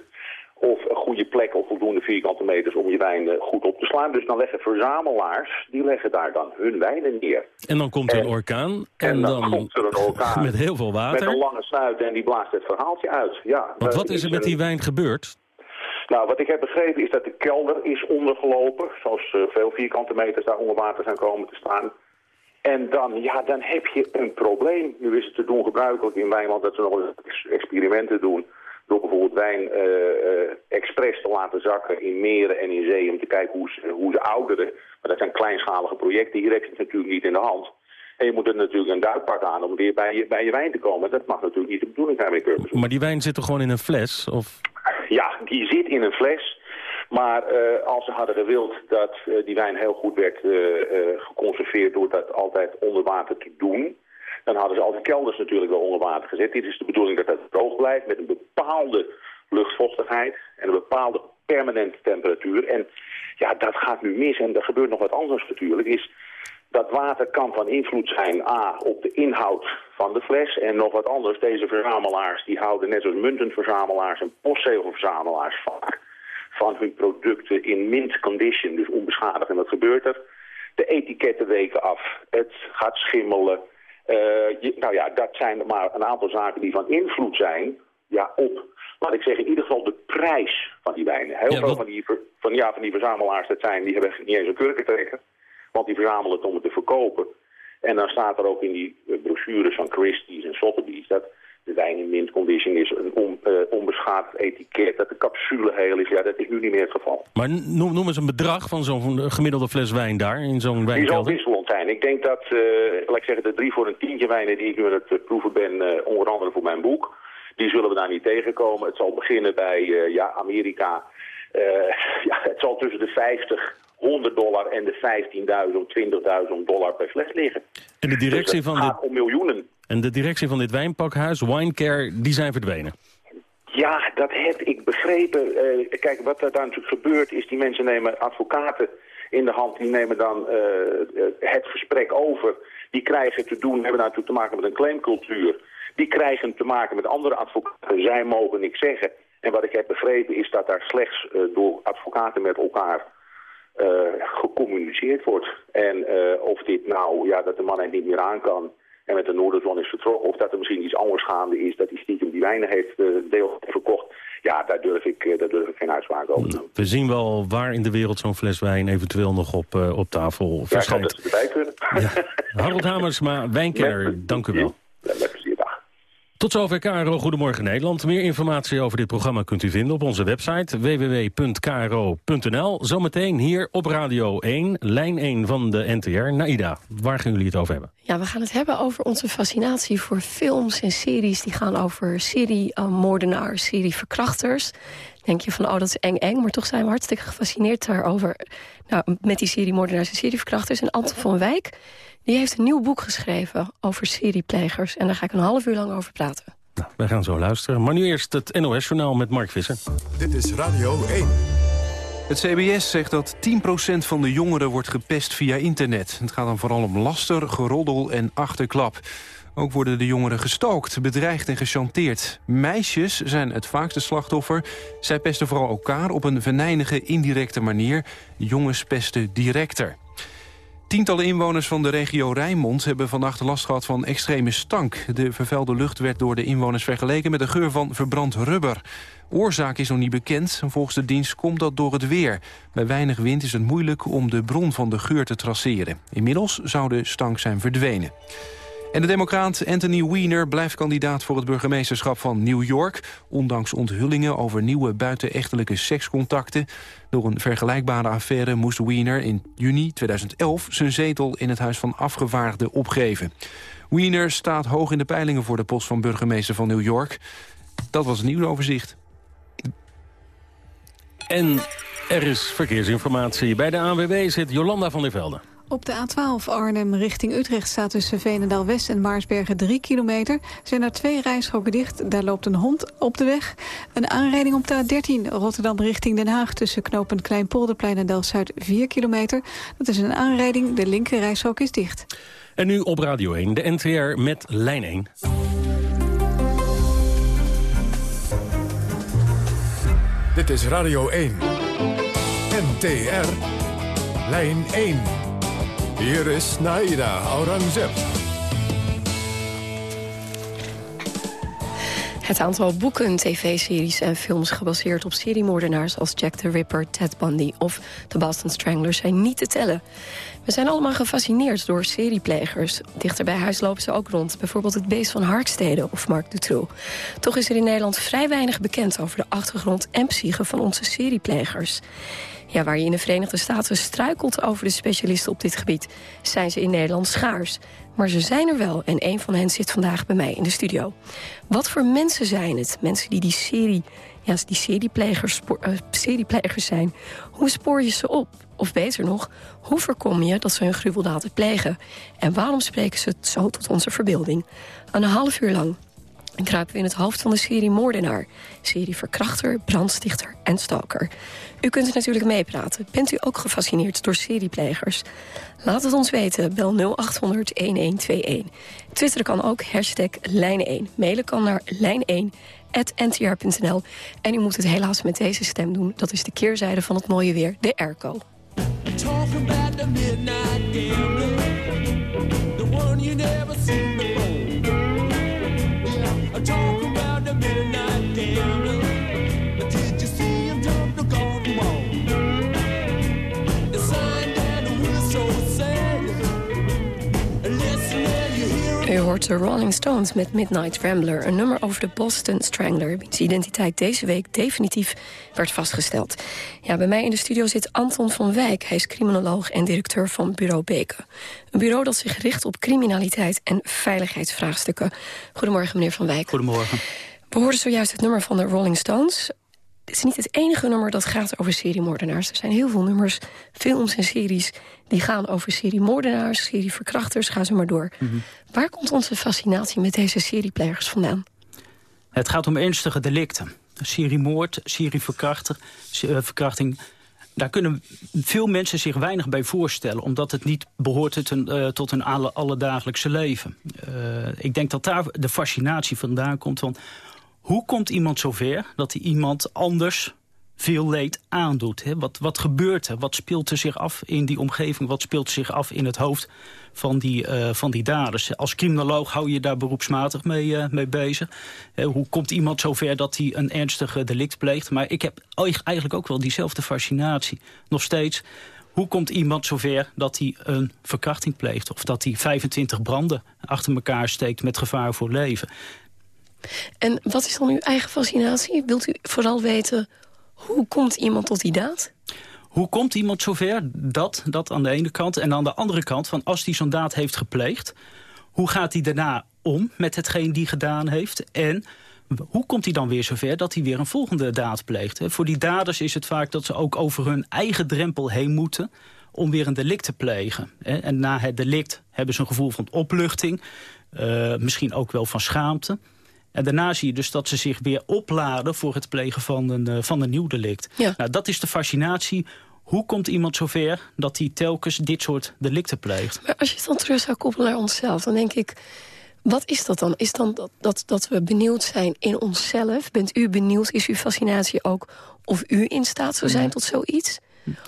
Of een goede plek of voldoende vierkante meters om je wijn goed op te slaan. Dus dan leggen verzamelaars, die leggen daar dan hun wijnen neer. En dan komt er een orkaan. En, En dan, dan komt er een orkaan met heel veel met water. een lange snuit en die blaast het verhaaltje uit. Ja, Want eh, wat is er met die wijn gebeurd? nou, wat ik heb begrepen is dat de kelder is ondergelopen. Zoals eh, veel vierkante meters daar onder water zijn komen te staan. En dan, ja, dan heb je een probleem. Nu is het te doen gebruikelijk in Wijnland dat ze nog eens ex- experimenten doen. Door bijvoorbeeld wijn eh, eh, expres te laten zakken in meren en in zeeën om te kijken hoe ze, hoe ze ouderen. Maar dat zijn kleinschalige projecten. Hier heb je het natuurlijk niet in de hand. En je moet er natuurlijk een duikpak aan om weer bij je, bij je wijn te komen. Dat mag natuurlijk niet de bedoeling zijn bij Cursus. Maar die wijn zit toch gewoon in een fles? Of... Ja, die zit in een fles. Maar eh, als ze hadden gewild dat die wijn heel goed werd geconserveerd door dat altijd onder water te doen, dan hadden ze al die kelders natuurlijk wel onder water gezet. Dit is de bedoeling dat het droog blijft met een bepaalde luchtvochtigheid en een bepaalde permanente temperatuur. En ja, dat gaat nu mis en er gebeurt nog wat anders natuurlijk. Is dat water kan van invloed zijn A op de inhoud van de fles en nog wat anders. Deze verzamelaars die houden net als muntenverzamelaars en postzegelverzamelaars vaak van hun producten in mint condition, dus onbeschadigd. En wat gebeurt er? De etiketten weken af, het gaat schimmelen. Eh, je- nou ja, dat zijn maar een aantal zaken die van invloed zijn ja, op, laat ik zeggen, in ieder geval de prijs van die wijnen. Heel Ja, veel wat- van die, van, ja, van die verzamelaars dat zijn, die hebben niet eens een kurkentrekker. Want die verzamelen het om het te verkopen. En dan staat er ook in die eh, brochures van Christie's en Sotheby's... dat de wijn in mint condition is, een on, eh, onbeschadigd etiket... dat de capsule heel is. Ja, dat is nu niet meer het geval. Maar noem, noem eens een bedrag van zo'n gemiddelde fles wijn daar, in zo'n Die zal wijnkelder. wisselend zijn. Ik denk dat, eh, laat ik zeggen, de drie voor een tientje wijnen die ik nu aan het eh, proeven ben... onder andere voor mijn boek, die zullen we daar niet tegenkomen. Het zal beginnen bij ja, Amerika. Ja, het zal tussen de 50, 100 dollar en de 15.000, 20.000 dollar per fles liggen. En de directie Dus het van om miljoenen. En de directie van dit wijnpakhuis, Winecare, die zijn verdwenen. Ja, dat heb ik begrepen. Eh, kijk, wat er daar natuurlijk gebeurt is, die mensen nemen advocaten in de hand. Die nemen dan eh, eh, het gesprek over. Die krijgen te doen, hebben natuurlijk te maken met een claimcultuur. Die krijgen te maken met andere advocaten. Zij mogen niks zeggen. En wat ik heb begrepen is dat daar slechts door advocaten met elkaar gecommuniceerd wordt. En eh, of dit nou, ja, dat de man het niet meer aan kan en met de Noorderzon is vertrokken, of dat er misschien iets anders gaande is, dat hij stiekem die wijnen heeft eh, deel verkocht. Ja, daar durf ik, eh, daar durf ik geen uitspraak over te doen. We zien wel waar in de wereld zo'n fles wijn eventueel nog op, eh, op tafel Ja, ik hoop verschijnt. dat ze erbij kunnen. Harold Hamersma, wijnkenner, dank u wel. Tot zover KRO Goedemorgen Nederland. Meer informatie over dit programma kunt u vinden op onze website www.kro.nl. Zometeen hier op Radio 1, lijn 1 van de NTR. Naida, waar gaan jullie het over hebben? Ja, we gaan het hebben over onze fascinatie voor films en series... die gaan over seriemoordenaars, serieverkrachters. Denk je van, oh, dat is eng eng, maar toch zijn we hartstikke gefascineerd daarover. Nou, met die seriemoordenaars en serieverkrachters. En Anton van Wijk, die heeft een nieuw boek geschreven over serieplegers. En daar ga ik een half uur lang over praten. Nou, wij gaan zo luisteren. Maar nu eerst het NOS-journaal met Mark Visser. Dit is Radio 1. Het CBS zegt dat 10% van de jongeren wordt gepest via internet. Het gaat dan vooral om laster, geroddel en achterklap. Ook worden de jongeren gestookt, bedreigd en gechanteerd. Meisjes zijn het vaakste slachtoffer. Zij pesten vooral elkaar op een venijnige, indirecte manier. Jongens pesten directer. Tientallen inwoners van de regio Rijnmond hebben vannacht last gehad van extreme stank. De vervuilde lucht werd door de inwoners vergeleken met de geur van verbrand rubber. Oorzaak is nog niet bekend. Volgens de dienst komt dat door het weer. Bij weinig wind is het moeilijk om de bron van de geur te traceren. Inmiddels zou de stank zijn verdwenen. En de democraat Anthony Weiner blijft kandidaat voor het burgemeesterschap van New York... ondanks onthullingen over nieuwe buitenechtelijke sekscontacten. Door een vergelijkbare affaire moest Weiner in juni 2011... zijn zetel in het Huis van Afgevaardigden opgeven. Weiner staat hoog in de peilingen voor de post van burgemeester van New York. Dat was het nieuwsoverzicht. En er is verkeersinformatie. Bij de ANWB zit Jolanda van der Velde. Op de A12 Arnhem richting Utrecht staat tussen Veenendaal-West en Maarsbergen 3 kilometer. Zijn er twee rijstroken dicht, daar loopt een hond op de weg. Een aanrijding op de A13 Rotterdam richting Den Haag... tussen knooppunt Kleinpolderplein en Delft-Zuid 4 kilometer. Dat is een aanrijding, de linker rijstrook is dicht. En nu op Radio 1, de NTR met Lijn 1. Dit is Radio 1. NTR. Lijn 1. Hier is Naida Aurangzeb. Het aantal boeken, tv-series en films gebaseerd op seriemoordenaars... als Jack the Ripper, Ted Bundy of The Boston Strangler zijn niet te tellen. We zijn allemaal gefascineerd door serieplegers. Dichter bij huis lopen ze ook rond. Bijvoorbeeld het beest van Harkstede of Marc Dutroux. Toch is er in Nederland vrij weinig bekend over de achtergrond en psyche van onze serieplegers. Ja, waar je in de Verenigde Staten struikelt over de specialisten op dit gebied... zijn ze in Nederland schaars. Maar ze zijn er wel en een van hen zit vandaag bij mij in de studio. Wat voor mensen zijn het? Mensen die die serie, ja, die serieplegers, eh, serieplegers zijn. Hoe spoor je ze op? Of beter nog, hoe voorkom je dat ze hun gruweldaden plegen? En waarom spreken ze het zo tot onze verbeelding? Een half uur lang kruipen we in het hoofd van de serie moordenaar. Serie verkrachter, brandstichter en stalker. U kunt natuurlijk meepraten. Bent u ook gefascineerd door serieplegers? Laat het ons weten. Bel 0800-1121. Twitter kan ook hashtag lijn1. Mailen kan naar lijn1 @ntr.nl. En u moet het helaas met deze stem doen. Dat is de keerzijde van het mooie weer, de airco. U hoort de Rolling Stones met Midnight Rambler, een nummer over de Boston Strangler, wiens identiteit deze week definitief werd vastgesteld. Ja, bij mij in de studio zit Anton van Wijk. Hij is criminoloog en directeur van Bureau Beken. Een bureau dat zich richt op criminaliteit en veiligheidsvraagstukken. Goedemorgen, meneer Van Wijk. Goedemorgen. We hoorden zojuist het nummer van de Rolling Stones. Het is niet het enige nummer dat gaat over seriemoordenaars. Er zijn heel veel nummers, films en series... die gaan over seriemoordenaars, serieverkrachters, ga zo maar door. Mhm. Waar komt onze fascinatie met deze serieplegers vandaan? Het gaat om ernstige delicten. Seriemoord, serieverkrachter, eh, verkrachting. Daar kunnen veel mensen zich weinig bij voorstellen... omdat het niet behoort eh, tot een alle, alledagelijkse leven. Eh, ik denk dat daar de fascinatie vandaan komt van... hoe komt iemand zover dat hij iemand anders veel leed aandoet? Hè? Wat, wat gebeurt er? Wat speelt er zich af in die omgeving? Wat speelt zich af in het hoofd van die, eh, van die daders? Als criminoloog hou je daar beroepsmatig mee, eh, mee bezig. Hoe komt iemand zover dat hij een ernstige delict pleegt? Maar ik heb eigenlijk ook wel diezelfde fascinatie. Nog steeds, hoe komt iemand zover dat hij een verkrachting pleegt? Of dat hij 25 branden achter elkaar steekt met gevaar voor leven? En wat is dan uw eigen fascinatie? Wilt u vooral weten, hoe komt iemand tot die daad? Hoe komt iemand zover? Dat, dat aan de ene kant. En aan de andere kant, van als hij zo'n daad heeft gepleegd... hoe gaat hij daarna om met hetgeen die gedaan heeft? En hoe komt hij dan weer zover dat hij weer een volgende daad pleegt? Voor die daders is het vaak dat ze ook over hun eigen drempel heen moeten... om weer een delict te plegen. En na het delict hebben ze een gevoel van opluchting... eh, misschien ook wel van schaamte... En daarna zie je dus dat ze zich weer opladen voor het plegen van een, eh, van een nieuw delict. Nou, dat is de fascinatie. Hoe komt iemand zover dat hij telkens dit soort delicten pleegt? Maar als je het dan terug zou koppelen naar onszelf, dan denk ik... Wat is dat dan? Is dan dat, dat, dat we benieuwd zijn in onszelf? Bent u benieuwd? Is uw fascinatie ook of u in staat zou zijn tot zoiets?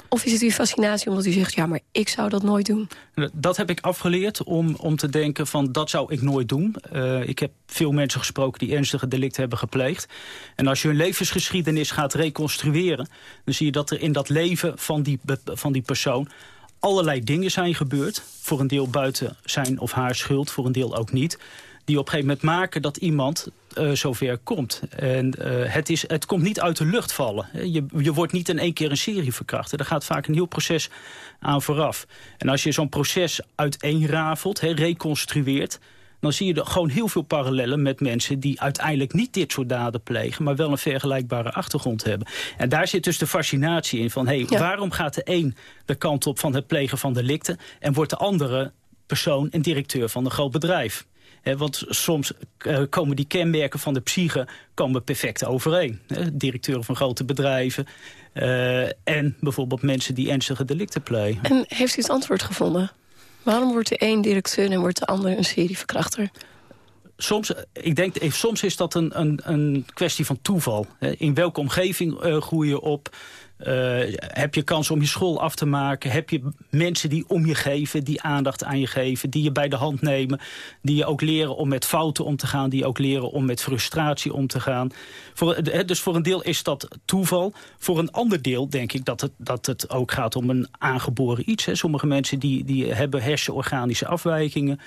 Of is het uw fascinatie omdat u zegt... ja, maar ik zou dat nooit doen? Dat heb ik afgeleerd om, om te denken van dat zou ik nooit doen. Eh, ik heb veel mensen gesproken die ernstige delicten hebben gepleegd. En als je hun levensgeschiedenis gaat reconstrueren... dan zie je dat er in dat leven van die, van die persoon allerlei dingen zijn gebeurd. Voor een deel buiten zijn of haar schuld, voor een deel ook niet. Die op een gegeven moment maken dat iemand eh, zover komt. En eh, het, is, het komt niet uit de lucht vallen. hè. Je, je wordt niet in één keer een serie verkrachter. Er gaat vaak een heel proces aan vooraf. En als je zo'n proces uiteenrafelt, hè, reconstrueert... dan zie je er gewoon heel veel parallellen met mensen... die uiteindelijk niet dit soort daden plegen... maar wel een vergelijkbare achtergrond hebben. En daar zit dus de fascinatie in van... Hey, waarom gaat de een de kant op van het plegen van delicten... en wordt de andere persoon een directeur van een groot bedrijf? Want soms eh, komen die kenmerken van de psyche komen perfect overeen. Directeuren van grote bedrijven eh, en bijvoorbeeld mensen die ernstige delicten plegen. En heeft u het antwoord gevonden? Waarom wordt de een directeur en wordt de ander een serieverkrachter? soms, ik denk, eh, soms is dat een, een, een kwestie van toeval. In welke omgeving groei je op? Eh, heb je kans om je school af te maken? Heb je mensen die om je geven, die aandacht aan je geven... die je bij de hand nemen, die je ook leren om met fouten om te gaan... die je ook leren om met frustratie om te gaan. Voor, eh, dus voor een deel is dat toeval. Voor een ander deel denk ik dat het, dat het ook gaat om een aangeboren iets. Hè. Sommige mensen die, die hebben hersenorganische afwijkingen...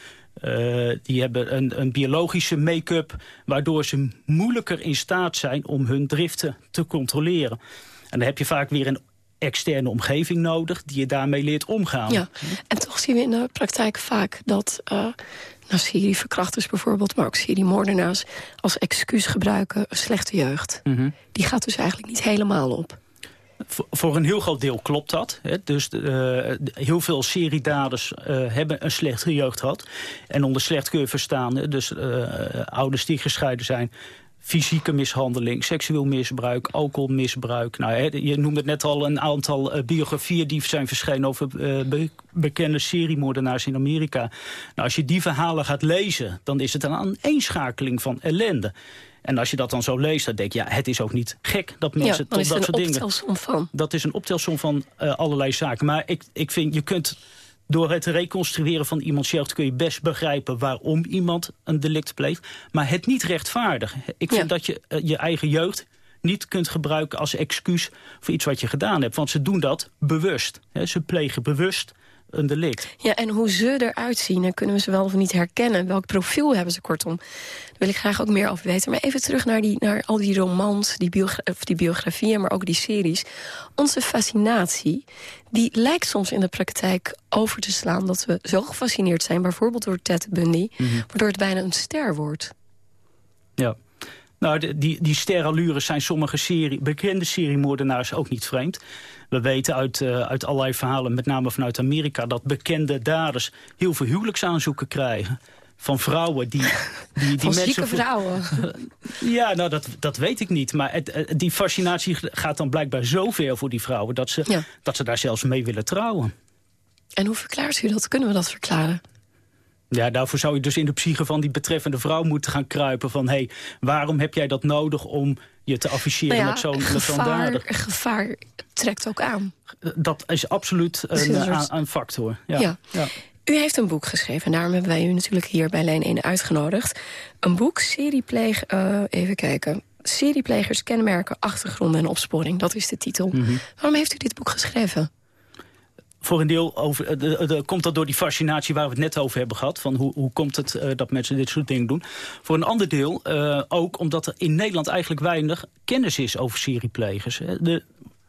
Uh, die hebben een, een biologische make-up... waardoor ze moeilijker in staat zijn om hun driften te controleren. En dan heb je vaak weer een externe omgeving nodig... die je daarmee leert omgaan. Ja, en toch zien we in de praktijk vaak dat uh, nou, serieverkrachters bijvoorbeeld... maar ook seriemoordenaars als excuus gebruiken een slechte jeugd. Mhm. Die gaat dus eigenlijk niet helemaal op. Voor- een heel groot deel klopt dat. Dus eh, heel veel seriedaders eh, hebben een slechte jeugd gehad. En onder slecht kun je verstaan, dus eh, ouders die gescheiden zijn... fysieke mishandeling, seksueel misbruik, alcoholmisbruik. Nou, hè, je noemde net al een aantal eh, biografieën die zijn verschenen... over be- bekende seriemoordenaars in Amerika. Nou, als je die verhalen gaat lezen, dan is het een aaneenschakeling van ellende. En als je dat dan zo leest, dan denk je, ja, het is ook niet gek dat mensen tot dat soort dingen... optelsom van. Dat is een optelsom van eh, allerlei zaken. Maar ik, ik vind, je kunt door het reconstrueren van iemands jeugd... kun je best begrijpen waarom iemand een delict pleegt. Maar het niet rechtvaardigen. Ik vind dat je eh, je eigen jeugd niet kunt gebruiken als excuus voor iets wat je gedaan hebt. Want ze doen dat bewust. Hè. Ze plegen bewust een delict. Ja, en hoe ze eruit zien, dan kunnen we ze wel of niet herkennen. Welk profiel hebben ze kortom? Daar wil ik graag ook meer over weten. Maar even terug naar, die, naar al die romans, die, biogra of die biografieën... maar ook die series. Onze fascinatie, die lijkt soms in de praktijk over te slaan... dat we zo gefascineerd zijn, bijvoorbeeld door Ted Bundy... waardoor het bijna een ster wordt. Ja. Nou, de- die, die sterallures zijn sommige serie, bekende seriemoordenaars ook niet vreemd. We weten uit, eh, uit allerlei verhalen, met name vanuit Amerika... dat bekende daders heel veel huwelijksaanzoeken krijgen. Van vrouwen die... die, die Van mensen vrouwen. Ja, nou, dat, dat weet ik niet. Maar het, eh, die fascinatie gaat dan blijkbaar zo ver voor die vrouwen... dat ze, dat ze daar zelfs mee willen trouwen. En hoe verklaart u dat? Kunnen we dat verklaren? Ja, daarvoor zou je dus in de psyche van die betreffende vrouw moeten gaan kruipen. Van, hé, hey, waarom heb jij dat nodig om je te afficheren Nou ja, met zo'n dader? gevaar trekt ook aan. Dat is absoluut een, een soort- aan- een factor. Ja. Ja. Ja. U heeft een boek geschreven en daarom hebben wij u natuurlijk hier bij Lijn 1 uitgenodigd. Een boek, seriepleeg, eh, even kijken. Serieplegers, kenmerken, achtergronden en opsporing. Dat is de titel. Mhm. Waarom heeft u dit boek geschreven? voor een deel over, eh, de, de- komt dat door die fascinatie waar we het net over hebben gehad. Van hoe, hoe komt het eh, dat mensen dit soort dingen doen. Voor een ander deel ook omdat er in Nederland eigenlijk weinig kennis is over serieplegers. De,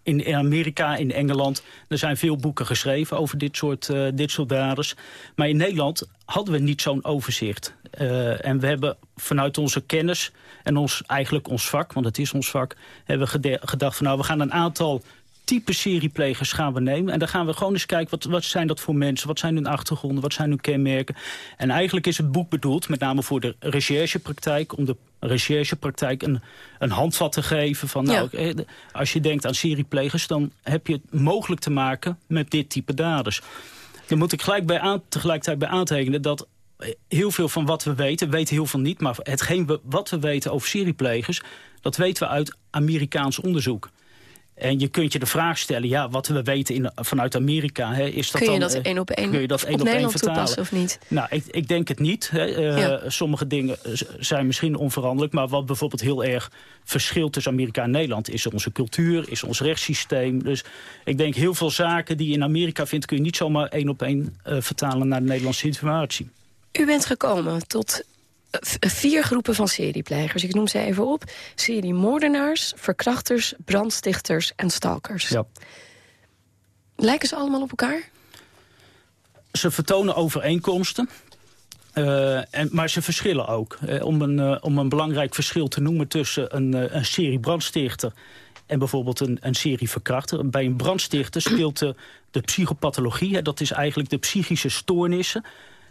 in, Amerika, in Engeland, er zijn veel boeken geschreven over dit soort, eh, dit soort daders. Maar in Nederland hadden we niet zo'n overzicht. Eh, en we hebben vanuit onze kennis en ons, eigenlijk ons vak, want het is ons vak... hebben we gedacht van nou, we gaan een aantal type serieplegers gaan we nemen. En dan gaan we gewoon eens kijken, wat, wat zijn dat voor mensen? Wat zijn hun achtergronden? Wat zijn hun kenmerken? En eigenlijk is het boek bedoeld, met name voor de recherchepraktijk... om de recherchepraktijk een, een handvat te geven van... nou, als je denkt aan serieplegers... dan heb je het mogelijk te maken met dit type daders. Dan moet ik gelijk bij aan, tegelijkertijd bij aantekenen dat heel veel van wat we weten, weten heel veel niet... maar hetgeen we, wat we weten over serieplegers... dat weten we uit Amerikaans onderzoek. En je kunt je de vraag stellen, ja, wat we weten in, vanuit Amerika... Hè, is dat Kun je dan, dat eh, één op één kun je dat op één op één Nederland vertalen? toepassen of niet? Nou, ik, ik denk het niet. Hè. Eh, Ja. Sommige dingen zijn misschien onveranderlijk... maar wat bijvoorbeeld heel erg verschilt tussen Amerika en Nederland... is onze cultuur, is ons rechtssysteem. Dus ik denk heel veel zaken die je in Amerika vindt... kun je niet zomaar één op één eh, vertalen naar de Nederlandse situatie. U bent gekomen tot vier groepen van serieplegers. Ik noem ze even op. Seriemoordenaars, verkrachters, brandstichters en stalkers. Ja. Lijken ze allemaal op elkaar? Ze vertonen overeenkomsten. eh, en, maar ze verschillen ook. Eh, om, een, eh, om een belangrijk verschil te noemen tussen een, een serie brandstichter en bijvoorbeeld een, een serie verkrachter. Bij een brandstichter speelt de, de psychopathologie, hè, dat is eigenlijk de psychische stoornissen,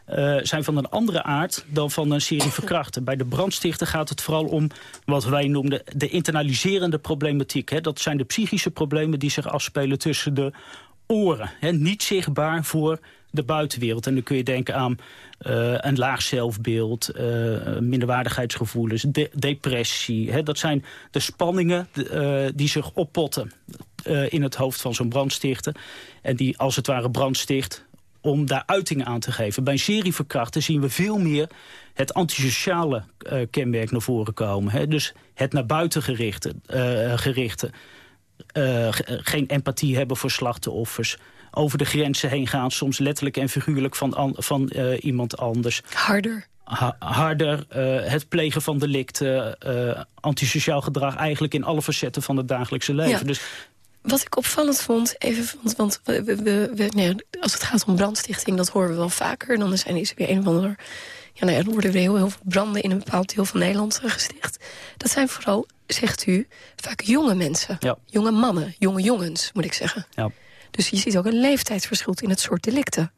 eh, zijn van een andere aard dan van een serie verkrachten. Bij de brandstichter gaat het vooral om wat wij noemden de internaliserende problematiek. Hè. Dat zijn de psychische problemen die zich afspelen tussen de oren. Hè. Niet zichtbaar voor de buitenwereld. En dan kun je denken aan eh, een laag zelfbeeld, eh, minderwaardigheidsgevoelens, de- depressie. Hè. Dat zijn de spanningen die zich oppotten in het hoofd van zo'n brandstichter. En die als het ware brandsticht om daar uiting aan te geven. Bij een serieverkrachten zien we veel meer het antisociale eh, kenmerk naar voren komen. Hè? Dus het naar buiten gerichte, eh, gerichte eh, ge- geen empathie hebben voor slachtoffers. Over de grenzen heen gaan, soms letterlijk en figuurlijk van, an- van iemand anders. Harder. Ha- harder, het plegen van delicten, antisociaal gedrag... eigenlijk in alle facetten van het dagelijkse leven. Ja. Dus Wat ik opvallend vond, even, want, want we, we, we- we- nee, als het gaat om brandstichting, dat horen we wel vaker. Dan zijn, is er weer een of ander... Ja, nou ja, dan worden er heel, heel veel branden in een bepaald deel van Nederland eh, gesticht. Dat zijn vooral, zegt u, vaak jonge mensen. Ja. Jonge mannen, jonge jongens, moet ik zeggen. Ja. Dus je ziet ook een leeftijdsverschil in het soort delicten.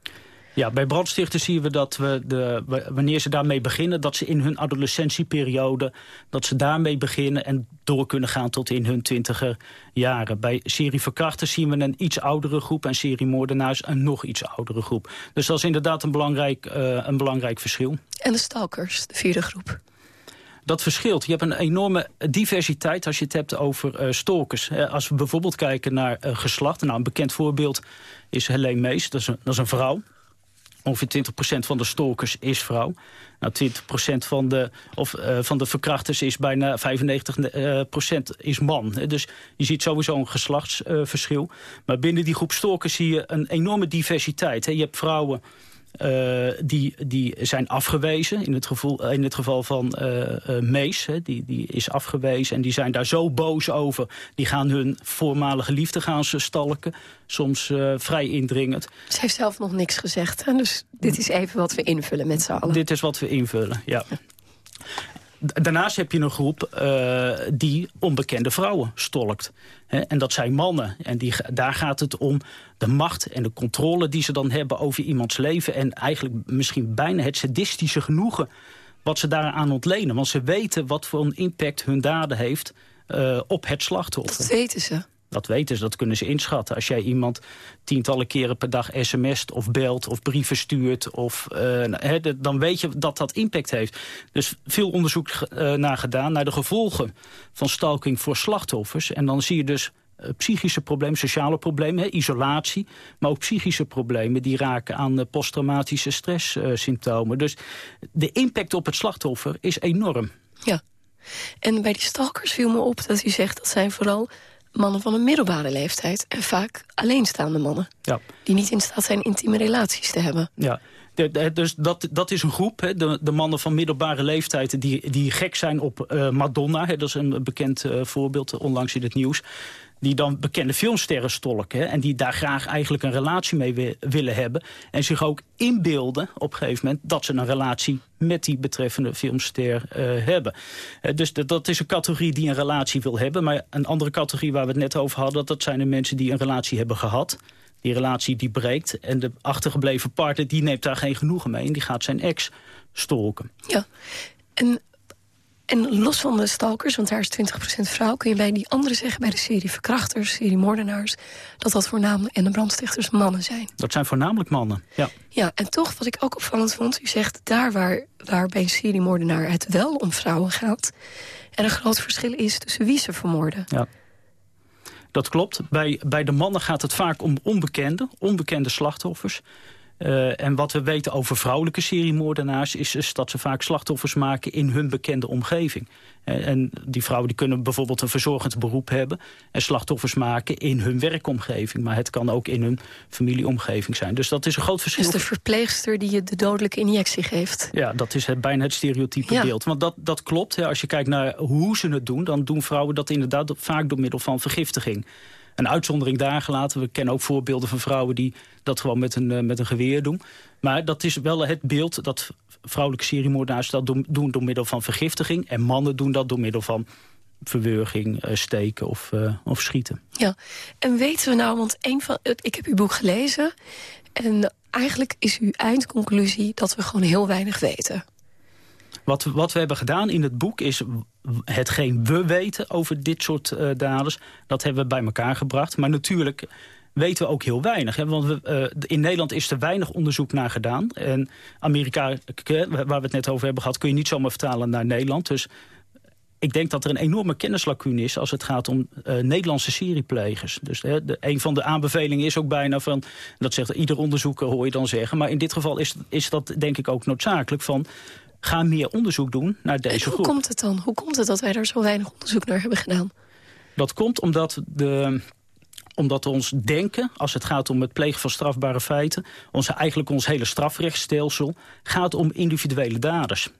Ja, bij brandstichters zien we dat we de, wanneer ze daarmee beginnen... dat ze in hun adolescentieperiode, dat ze daarmee beginnen... en door kunnen gaan tot in hun twintiger jaren. Bij serieverkrachters zien we een iets oudere groep... en seriemoordenaars een nog iets oudere groep. Dus dat is inderdaad een belangrijk, eh, een belangrijk verschil. En de stalkers, de vierde groep. Dat verschilt. Je hebt een enorme diversiteit als je het hebt over eh stalkers. Eh, als we bijvoorbeeld kijken naar geslacht. Nou, een bekend voorbeeld is Helene Mees. Dat is een, dat is een vrouw. Ongeveer 20% van de stalkers is vrouw. Nou, 20% van de, of, eh, van de verkrachters is bijna 95% eh, is man. Dus je ziet sowieso een geslachtsverschil. maar binnen die groep stalkers zie je een enorme diversiteit. Je hebt vrouwen eh, die, die zijn afgewezen. In het, gevoel, in het geval van eh, eh, Mees, hè, die, die is afgewezen. En die zijn daar zo boos over. Die gaan hun voormalige liefde gaan ze stalken. Soms eh, vrij indringend. Ze heeft zelf nog niks gezegd. Hè? Dus dit is even wat we invullen met z'n allen. Dit is wat we invullen, ja. Daarnaast heb je een groep eh, die onbekende vrouwen stolkt. En dat zijn mannen. En die, daar gaat het om de macht en de controle die ze dan hebben over iemands leven. En eigenlijk misschien bijna het sadistische genoegen wat ze daaraan ontlenen. Want ze weten wat voor een impact hun daden heeft eh, op het slachtoffer. Dat weten ze. Dat weten ze, dat kunnen ze inschatten. Als jij iemand tientallen keren per dag sms't of belt of brieven stuurt... Of, eh, nou, dan weet je dat dat impact heeft. Dus veel onderzoek eh, naar gedaan naar de gevolgen van stalking voor slachtoffers. En dan zie je dus eh, psychische problemen, sociale problemen, isolatie... maar ook psychische problemen die raken aan posttraumatische stresssymptomen. dus de impact op het slachtoffer is enorm. Ja. En bij die stalkers viel me op dat u zegt dat zijn vooral mannen van een middelbare leeftijd. En vaak alleenstaande mannen. Ja. Die niet in staat zijn intieme relaties te hebben. Ja. De- de- dus dat, dat is een groep, hè, de, de mannen van middelbare leeftijd... die, die gek zijn op eh, Madonna. Hè, dat is een bekend eh, voorbeeld, eh, onlangs in het nieuws. Die dan bekende filmsterren stolken. En die daar graag eigenlijk een relatie mee wi- willen hebben. En zich ook inbeelden op een gegeven moment... dat ze een relatie met die betreffende filmster eh, hebben. Eh, dus dat- dat is een categorie die een relatie wil hebben. Maar een andere categorie waar we het net over hadden... dat zijn de mensen die een relatie hebben gehad... Die relatie die breekt en de achtergebleven partner die neemt daar geen genoegen mee... en die gaat zijn ex stalken. Ja. En, en los van de stalkers, want daar is 20% vrouw... kun je bij die anderen zeggen, bij de serie verkrachters, serie moordenaars... dat dat voornamelijk, en de brandstichters, mannen zijn. Dat zijn voornamelijk mannen, ja. Ja, en toch, wat ik ook opvallend vond... u zegt daar waar, waar bij een seriemoordenaar het wel om vrouwen gaat... er een groot verschil is tussen wie ze vermoorden. ja. Dat klopt. Bij, bij de mannen gaat het vaak om onbekende, onbekende slachtoffers. Eh, en wat we weten over vrouwelijke seriemoordenaars... is dus dat ze vaak slachtoffers maken in hun bekende omgeving. Eh, en die vrouwen die kunnen bijvoorbeeld een verzorgend beroep hebben... en slachtoffers maken in hun werkomgeving. Maar het kan ook in hun familieomgeving zijn. Dus dat is een groot verschil. Dus de verpleegster die je de dodelijke injectie geeft. Ja, dat is het, bijna het stereotype Ja. beeld. Want dat, dat klopt. Hè. Als je kijkt naar hoe ze het doen... dan doen vrouwen dat inderdaad vaak door middel van vergiftiging. Een uitzondering daar gelaten. We kennen ook voorbeelden van vrouwen die dat gewoon met een, eh, met een geweer doen. Maar dat is wel het beeld dat vrouwelijke seriemoordenaars dat doen, doen door middel van vergiftiging. En mannen doen dat door middel van verwurging, eh, steken of, eh, of schieten. Ja, en weten we nou, want een van, ik heb uw boek gelezen... en eigenlijk is uw eindconclusie dat we gewoon heel weinig weten. Wat, wat we hebben gedaan in het boek is hetgeen we weten over dit soort eh, daders. Dat hebben we bij elkaar gebracht. Maar natuurlijk weten we ook heel weinig. Hè? Want we, eh, in Nederland is er weinig onderzoek naar gedaan. En Amerika, k- waar we het net over hebben gehad... kun je niet zomaar vertalen naar Nederland. Dus ik denk dat er een enorme kennislacune is... als het gaat om eh, Nederlandse serieplegers. Dus hè, een van de aanbevelingen is ook bijna van... dat zegt ieder onderzoeker, hoor je dan zeggen. Maar in dit geval is, is dat denk ik ook noodzakelijk van... ga meer onderzoek doen naar deze En hoe groep. komt het dan? Hoe komt het dat wij daar zo weinig onderzoek naar hebben gedaan? Dat komt omdat, de, omdat ons denken, als het gaat om het plegen van strafbare feiten... Onze, eigenlijk ons hele strafrechtsstelsel gaat om individuele daders.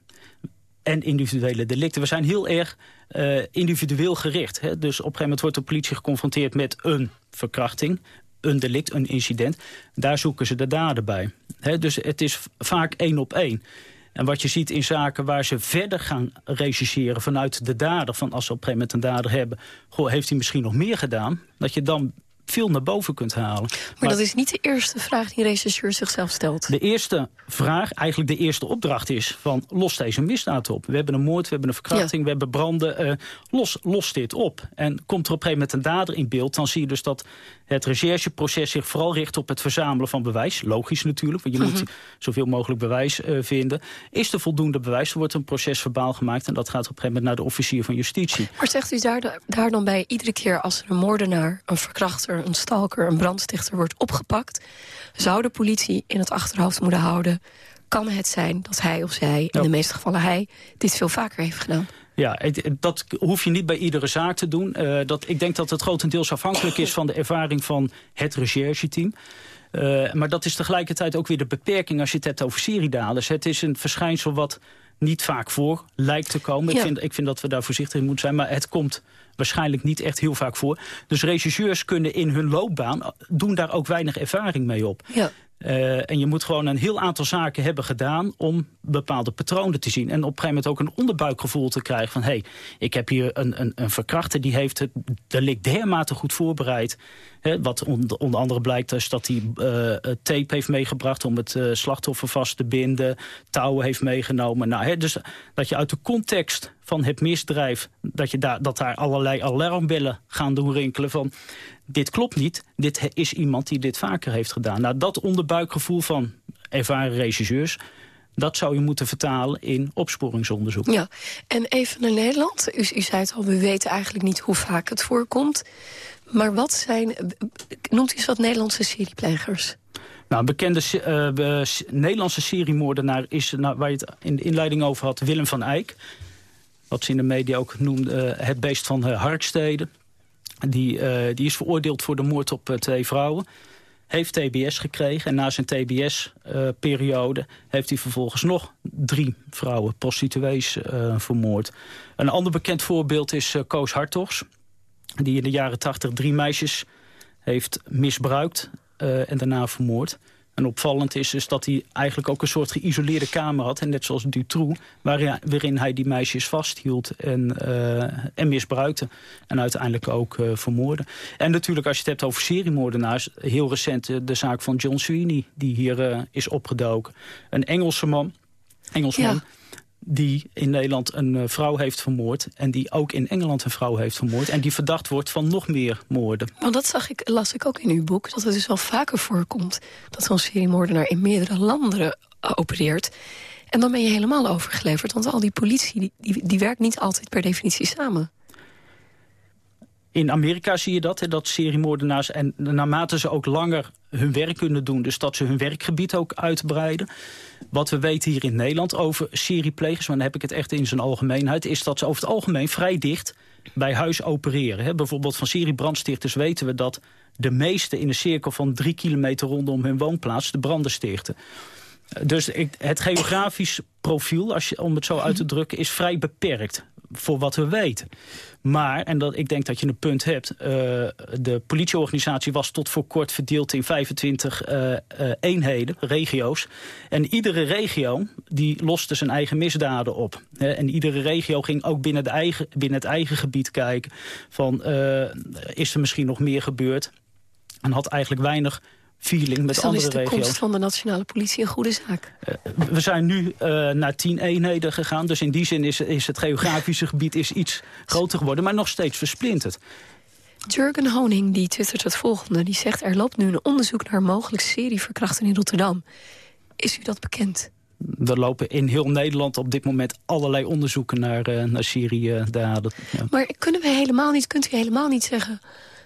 En individuele delicten. We zijn heel erg eh, individueel gericht. Hè? Dus op een gegeven moment wordt de politie geconfronteerd met een verkrachting een delict, een incident. Daar zoeken ze de dader bij. Hè? Dus het is vaak één op één. En wat je ziet in zaken waar ze verder gaan rechercheren vanuit de dader... van als ze op een gegeven moment een dader hebben... Goh, heeft hij misschien nog meer gedaan? Dat je dan veel naar boven kunt halen. Maar, dat is niet de eerste vraag die een rechercheur zichzelf stelt. De eerste vraag, eigenlijk de eerste opdracht is van los deze misdaad op. We hebben een moord, we hebben een verkrachting, we hebben branden. eh, los, los dit op. En komt er op een gegeven moment een dader in beeld... dan zie je dus dat het rechercheproces zich vooral richt op het verzamelen van bewijs. Logisch natuurlijk, want je moet zoveel mogelijk bewijs eh, vinden. Is er voldoende bewijs, er wordt een proces verbaal gemaakt... en dat gaat op een gegeven moment naar de officier van justitie. Maar zegt u daar, daar dan bij iedere keer als er een moordenaar, een verkrachter, een stalker, een brandstichter wordt opgepakt, zou de politie in het achterhoofd moeten houden, kan het zijn dat hij of zij, in de meeste gevallen hij, dit veel vaker heeft gedaan? Ja, dat hoef je niet bij iedere zaak te doen. Eh, dat, ik denk dat het grotendeels afhankelijk is van de ervaring van het rechercheteam. Eh, maar dat is tegelijkertijd ook weer de beperking als je het hebt over seriedaders. Het is een verschijnsel wat niet vaak voor lijkt te komen. Ik, vind, ik vind dat we daar voorzichtig in moeten zijn. Maar het komt waarschijnlijk niet echt heel vaak voor. Dus rechercheurs kunnen in hun loopbaan... eh, doen daar ook weinig ervaring mee op. Ja. Eh, en je moet gewoon een heel aantal zaken hebben gedaan om bepaalde patronen te zien. En op een gegeven moment ook een onderbuikgevoel te krijgen van... hé, hey, ik heb hier een, een, een verkrachter die heeft het delict dermate goed voorbereid. Hè, wat onder, onder andere blijkt is dat hij eh, tape heeft meegebracht om het eh, slachtoffer vast te binden. Touwen heeft meegenomen. Nou, hè, dus dat je uit de context van het misdrijf... dat, je daar, dat daar allerlei alarmbellen gaan doen rinkelen van dit klopt niet. Dit is iemand die dit vaker heeft gedaan. Nou, dat onderbuikgevoel van ervaren regisseurs... dat zou je moeten vertalen in opsporingsonderzoek. Ja, en even naar Nederland. U, u zei het al, we weten eigenlijk niet hoe vaak het voorkomt. Maar wat zijn, noemt u eens wat Nederlandse serieplegers? Nou, een bekende eh, be- Nederlandse seriemoordenaar is, nou, waar je het in de inleiding over had, Willem van Eyck. Wat ze in de media ook noemden, eh, het beest van eh, Harkstede. Die, eh, die is veroordeeld voor de moord op eh, twee vrouwen. Heeft TBS gekregen. En na zijn TBS-periode heeft hij vervolgens nog drie vrouwen, prostituees, eh, vermoord. Een ander bekend voorbeeld is eh, Koos Hartogs. Die in de jaren tachtig drie meisjes heeft misbruikt eh, en daarna vermoord. En opvallend is dus dat hij eigenlijk ook een soort geïsoleerde kamer had. En net zoals Dutroux, waarin, hij die meisjes vasthield en, eh, en misbruikte. En uiteindelijk ook eh, vermoordde. En natuurlijk als je het hebt over seriemoordenaars... heel recent eh, de zaak van John Sweeney, die hier is opgedoken. Een Engelse man, Engelsman... Ja. Die in Nederland een eh, vrouw heeft vermoord... en die ook in Engeland een vrouw heeft vermoord... en die verdacht wordt van nog meer moorden. Want dat zag ik, las ik ook in uw boek, dat het dus wel vaker voorkomt... dat zo'n seriemoordenaar in meerdere landen eh, opereert. En dan ben je helemaal overgeleverd, want al die politie... die, die, die werkt niet altijd per definitie samen. In Amerika zie je dat, hè, dat seriemoordenaars... en naarmate ze ook langer hun werk kunnen doen... dus dat ze hun werkgebied ook uitbreiden. Wat we weten hier in Nederland over serieplegers... maar dan heb ik het echt in zijn algemeenheid... is dat ze over het algemeen vrij dicht bij huis opereren. Hè. Bijvoorbeeld van seriebrandstichters weten we dat... de meeste in een cirkel van drie kilometer rondom hun woonplaats... de branden stichten. Dus het geografisch profiel, als je, om het zo uit te drukken... is vrij beperkt voor wat we weten. Maar, en dat, ik denk dat je een punt hebt... eh, de politieorganisatie was tot voor kort verdeeld in 25 eh, eh, eenheden, regio's. En iedere regio die loste zijn eigen misdaden op. Hè. en iedere regio ging ook binnen, de eigen, binnen het eigen gebied kijken... van is er misschien nog meer gebeurd? En had eigenlijk weinig feeling met Dus is de komst van de nationale politie een goede zaak. We zijn nu eh, naar tien eenheden gegaan. Dus in die zin is, is het geografische gebied is iets groter geworden. Maar nog steeds versplinterd. Jurgen Honing die twittert het volgende. Die zegt er loopt nu een onderzoek naar mogelijk serieverkrachten in Rotterdam. Is u dat bekend? Er lopen in heel Nederland op dit moment allerlei onderzoeken naar, eh naar Syrië-daden. Ja. Maar kunnen we helemaal niet, kunt u helemaal niet zeggen...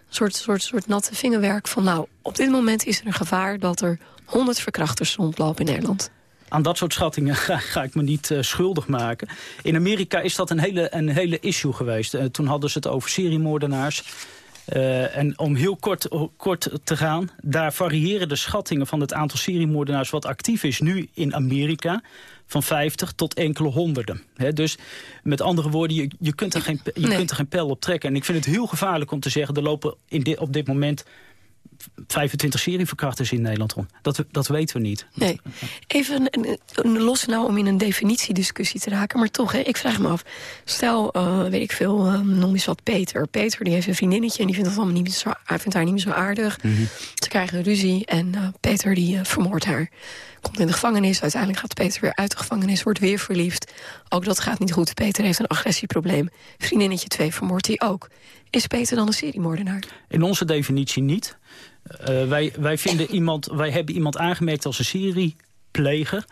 soort, soort, soort natte vingerwerk van... nou, op dit moment is er een gevaar dat er 100 verkrachters rondlopen in Nederland. Aan dat soort schattingen ga, ga ik me niet eh, schuldig maken. In Amerika is dat een hele, een hele issue geweest. Eh, toen hadden ze het over seriemoordenaars. Eh, en om heel kort, kort te gaan, daar variëren de schattingen van het aantal seriemoordenaars wat actief is nu in Amerika van 50 tot enkele honderden. Dus met andere woorden, je, je, kunt er geen, je Nee. kunt er geen pijl op trekken. En ik vind het heel gevaarlijk om te zeggen... er lopen in dit, op dit moment 25 serieverkrachters in Nederland rond. Dat, dat weten we niet. Nee. Even een, een los nou om in een definitiediscussie te raken. Maar toch, hè, ik vraag me af. Stel, eh, weet ik veel, eh, noem eens wat Peter. Peter die heeft een vriendinnetje en die vindt, dat allemaal niet meer zo, hij vindt haar niet meer zo aardig. Ze krijgen ruzie en eh, Peter die vermoordt haar. Komt in de gevangenis, uiteindelijk gaat Peter weer uit de gevangenis, wordt weer verliefd. Ook dat gaat niet goed. Peter heeft een agressieprobleem. Vriendinnetje 2 vermoordt hij ook. Is Peter dan een seriemoordenaar? In onze definitie niet. Eh, wij, wij, vinden iemand, wij hebben iemand aangemerkt als een seriepleger...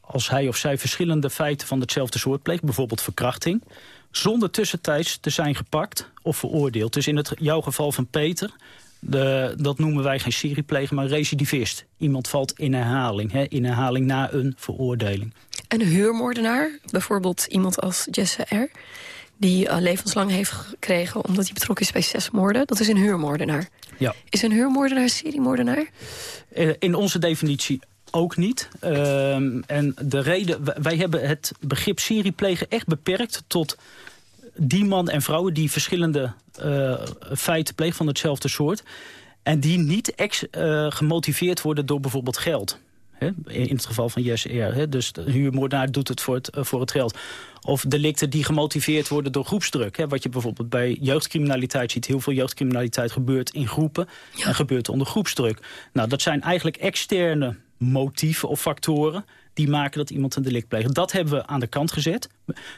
als hij of zij verschillende feiten van hetzelfde soort pleegt... bijvoorbeeld verkrachting... zonder tussentijds te zijn gepakt of veroordeeld. Dus in het, jouw geval van Peter... De, dat noemen wij geen seriepleger, maar recidivist. Iemand valt in herhaling, hè, in herhaling na een veroordeling. Een huurmoordenaar, bijvoorbeeld iemand als Jesse R... die eh, levenslang heeft gekregen omdat hij betrokken is bij zes moorden. Dat is een huurmoordenaar. Ja. Is een huurmoordenaar een seriemoordenaar? In onze definitie ook niet. Ehm, en de reden, wij- hebben het begrip serieplegen echt beperkt tot die man en vrouwen die verschillende eh, feiten plegen van hetzelfde soort. En die niet ex, eh, gemotiveerd worden door bijvoorbeeld geld. Hè? In het geval van Jesse R. Hè? Dus de huurmoordenaar doet het voor het, eh, voor het geld. Of delicten die gemotiveerd worden door groepsdruk. Hè? Wat je bijvoorbeeld bij jeugdcriminaliteit ziet. Heel veel jeugdcriminaliteit gebeurt in groepen. En gebeurt onder groepsdruk. Nou, dat zijn eigenlijk externe motieven of factoren die maken dat iemand een delict pleegt. Dat hebben we aan de kant gezet.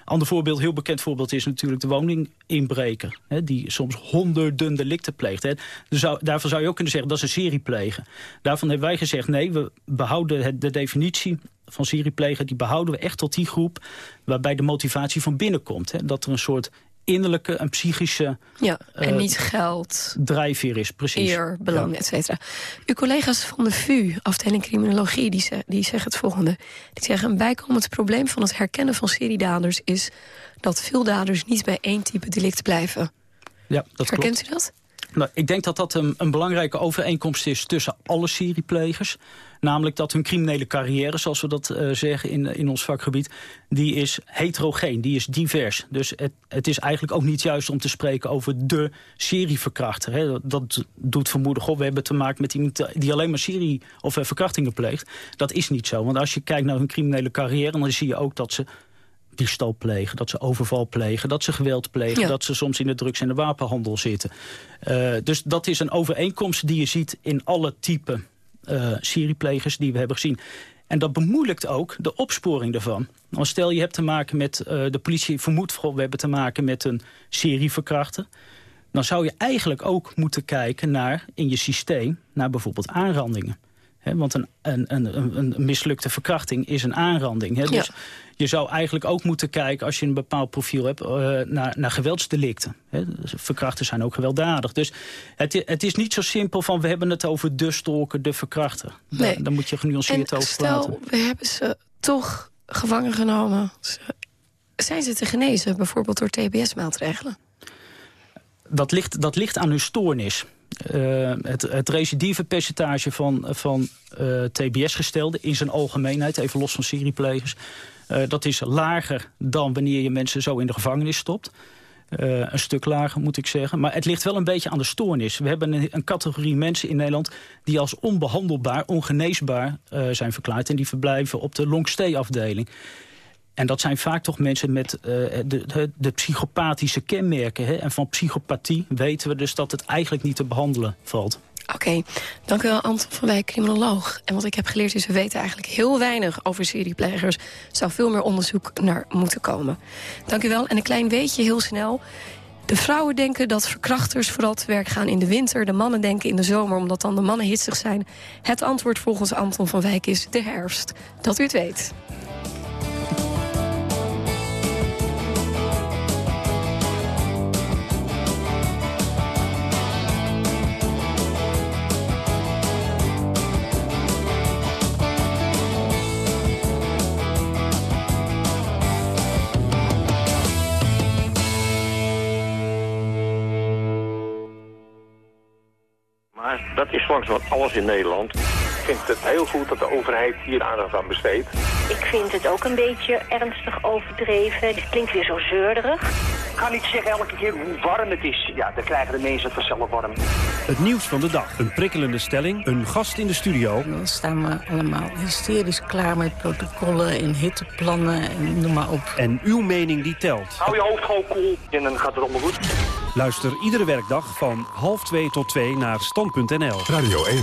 Ander voorbeeld, heel bekend voorbeeld is natuurlijk de woninginbreker. Hè, die soms honderden delicten pleegt. Hè. Dus zou, daarvan zou je ook kunnen zeggen, dat is een serieplegen. Daarvan hebben wij gezegd, nee, we behouden de definitie van serieplegen... die behouden we echt tot die groep waarbij de motivatie van binnen komt. Hè. Dat er een soort innerlijke, een psychische Ja, en eh, niet geld, drijfveer is. Precies. eer, belang, Ja. et cetera. Uw collega's van de VU, afdeling criminologie, die, ze- die zeggen het volgende. Die zeggen, een bijkomend probleem van het herkennen van seriedaders... is dat veel daders niet bij één type delict blijven. Ja, dat Herkent klopt. u dat? Nou, ik denk dat dat een, een belangrijke overeenkomst is tussen alle serieplegers. Namelijk dat hun criminele carrière, zoals we dat eh, zeggen in, in ons vakgebied... die is heterogeen, die is divers. Dus het, het is eigenlijk ook niet juist om te spreken over de serieverkrachter. Hè. Dat, doet vermoeden, goh, we hebben te maken met iemand die alleen maar serie- of eh, verkrachtingen pleegt. Dat is niet zo, want als je kijkt naar hun criminele carrière... dan zie je ook dat ze diefstal plegen, dat ze overval plegen... dat ze geweld plegen, Ja. dat ze soms in de drugs- en de wapenhandel zitten. Eh, dus dat is een overeenkomst die je ziet in alle typen eh serieplegers die we hebben gezien. En dat bemoeilijkt ook de opsporing daarvan. Want stel je hebt te maken met, eh, de politie vermoedt... goh, we hebben te maken met een serieverkrachter... dan zou je eigenlijk ook moeten kijken naar, in je systeem... naar bijvoorbeeld aanrandingen. Want een, een, een, een- mislukte verkrachting is een aanranding. Dus Ja. je zou eigenlijk ook moeten kijken, als je een bepaald profiel hebt... eh, naar, naar geweldsdelicten. Hè? Dus Verkrachters zijn ook gewelddadig. Dus het, het is niet zo simpel van... we hebben het over de stalker, de verkrachter. Nee. Daar moet je genuanceerd En over praten. stel, we hebben ze toch gevangen genomen. Zijn ze te genezen, bijvoorbeeld door TBS-maatregelen? dat ligt, dat ligt aan hun stoornis. Eh, het, het recidivepercentage van, van eh, TBS-gestelden in zijn algemeenheid, even los van serieplegers, eh, dat is lager dan wanneer je mensen zo in de gevangenis stopt. Een stuk lager, moet ik zeggen. Maar het ligt wel een beetje aan de stoornis. We hebben een, een categorie mensen in Nederland... die als onbehandelbaar, ongeneesbaar zijn verklaard... en die verblijven op de long-stay-afdeling. En dat zijn vaak toch mensen met eh, de, de, de psychopathische kenmerken. Hè? En van psychopathie weten we dus dat het eigenlijk niet te behandelen valt. Oké, dank u wel Anton van Wijk, criminoloog. En wat ik heb geleerd is, we weten eigenlijk heel weinig over serieplegers. Er zou veel meer onderzoek naar moeten komen. Dank u wel. En een klein weetje heel snel. De vrouwen denken dat verkrachters vooral te werk gaan in de winter. De mannen denken in de zomer, omdat dan de mannen hitsig zijn. Het antwoord volgens Anton van Wijk is de herfst. Dat u het weet. Dat is langzamerhand alles in Nederland. Ik vind het heel goed dat de overheid hier aandacht aan besteedt. Ik vind het ook een beetje ernstig overdreven. Het klinkt weer zo zeurderig. Ik ga niet zeggen elke keer hoe warm het is. Ja, dan krijgen de mensen het vanzelf warm. Het nieuws van de dag. Een prikkelende stelling. Een gast in de studio. Dan staan we allemaal hysterisch klaar met protocollen en hitteplannen en noem maar op. En uw mening die telt. Hou je hoofd gewoon koel en dan gaat het allemaal goed. Luister iedere werkdag van half twee tot twee naar stand.nl. Radio 1.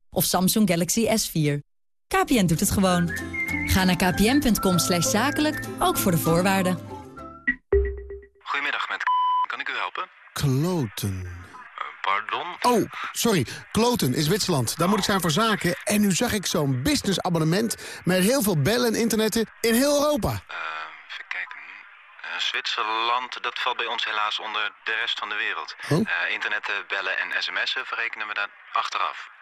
of Samsung Galaxy S4. KPN doet het gewoon. Ga naar kpn.com slash zakelijk, ook voor de voorwaarden. Goedemiddag, met kan ik u helpen? Kloten. Pardon? Oh, sorry. Kloten is Zwitserland. Daar moet ik zijn voor zaken. En nu zag ik zo'n businessabonnement met heel veel bellen en internetten in heel Europa. Even kijken. Eh, Zwitserland, dat valt bij ons helaas onder de rest van de wereld. Oh? Eh, internetten, bellen en sms'en verrekenen we daar achteraf.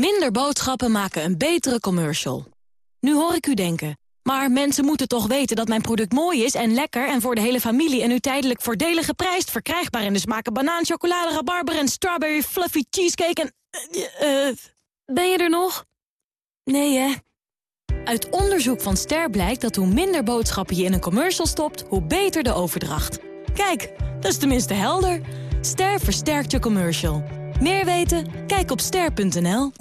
Minder boodschappen maken een betere commercial. Nu hoor ik u denken, maar mensen moeten toch weten dat mijn product mooi is en lekker... en voor de hele familie en nu tijdelijk voordelig geprijsd... verkrijgbaar in de smaken banaan, chocolade, rabarber en strawberry fluffy cheesecake en... eh, eh, ben je er nog? Nee, hè? Uit onderzoek van Ster blijkt dat hoe minder boodschappen je in een commercial stopt... hoe beter de overdracht. Kijk, dat is tenminste helder. Ster versterkt je commercial. Meer weten? Kijk op ster.nl.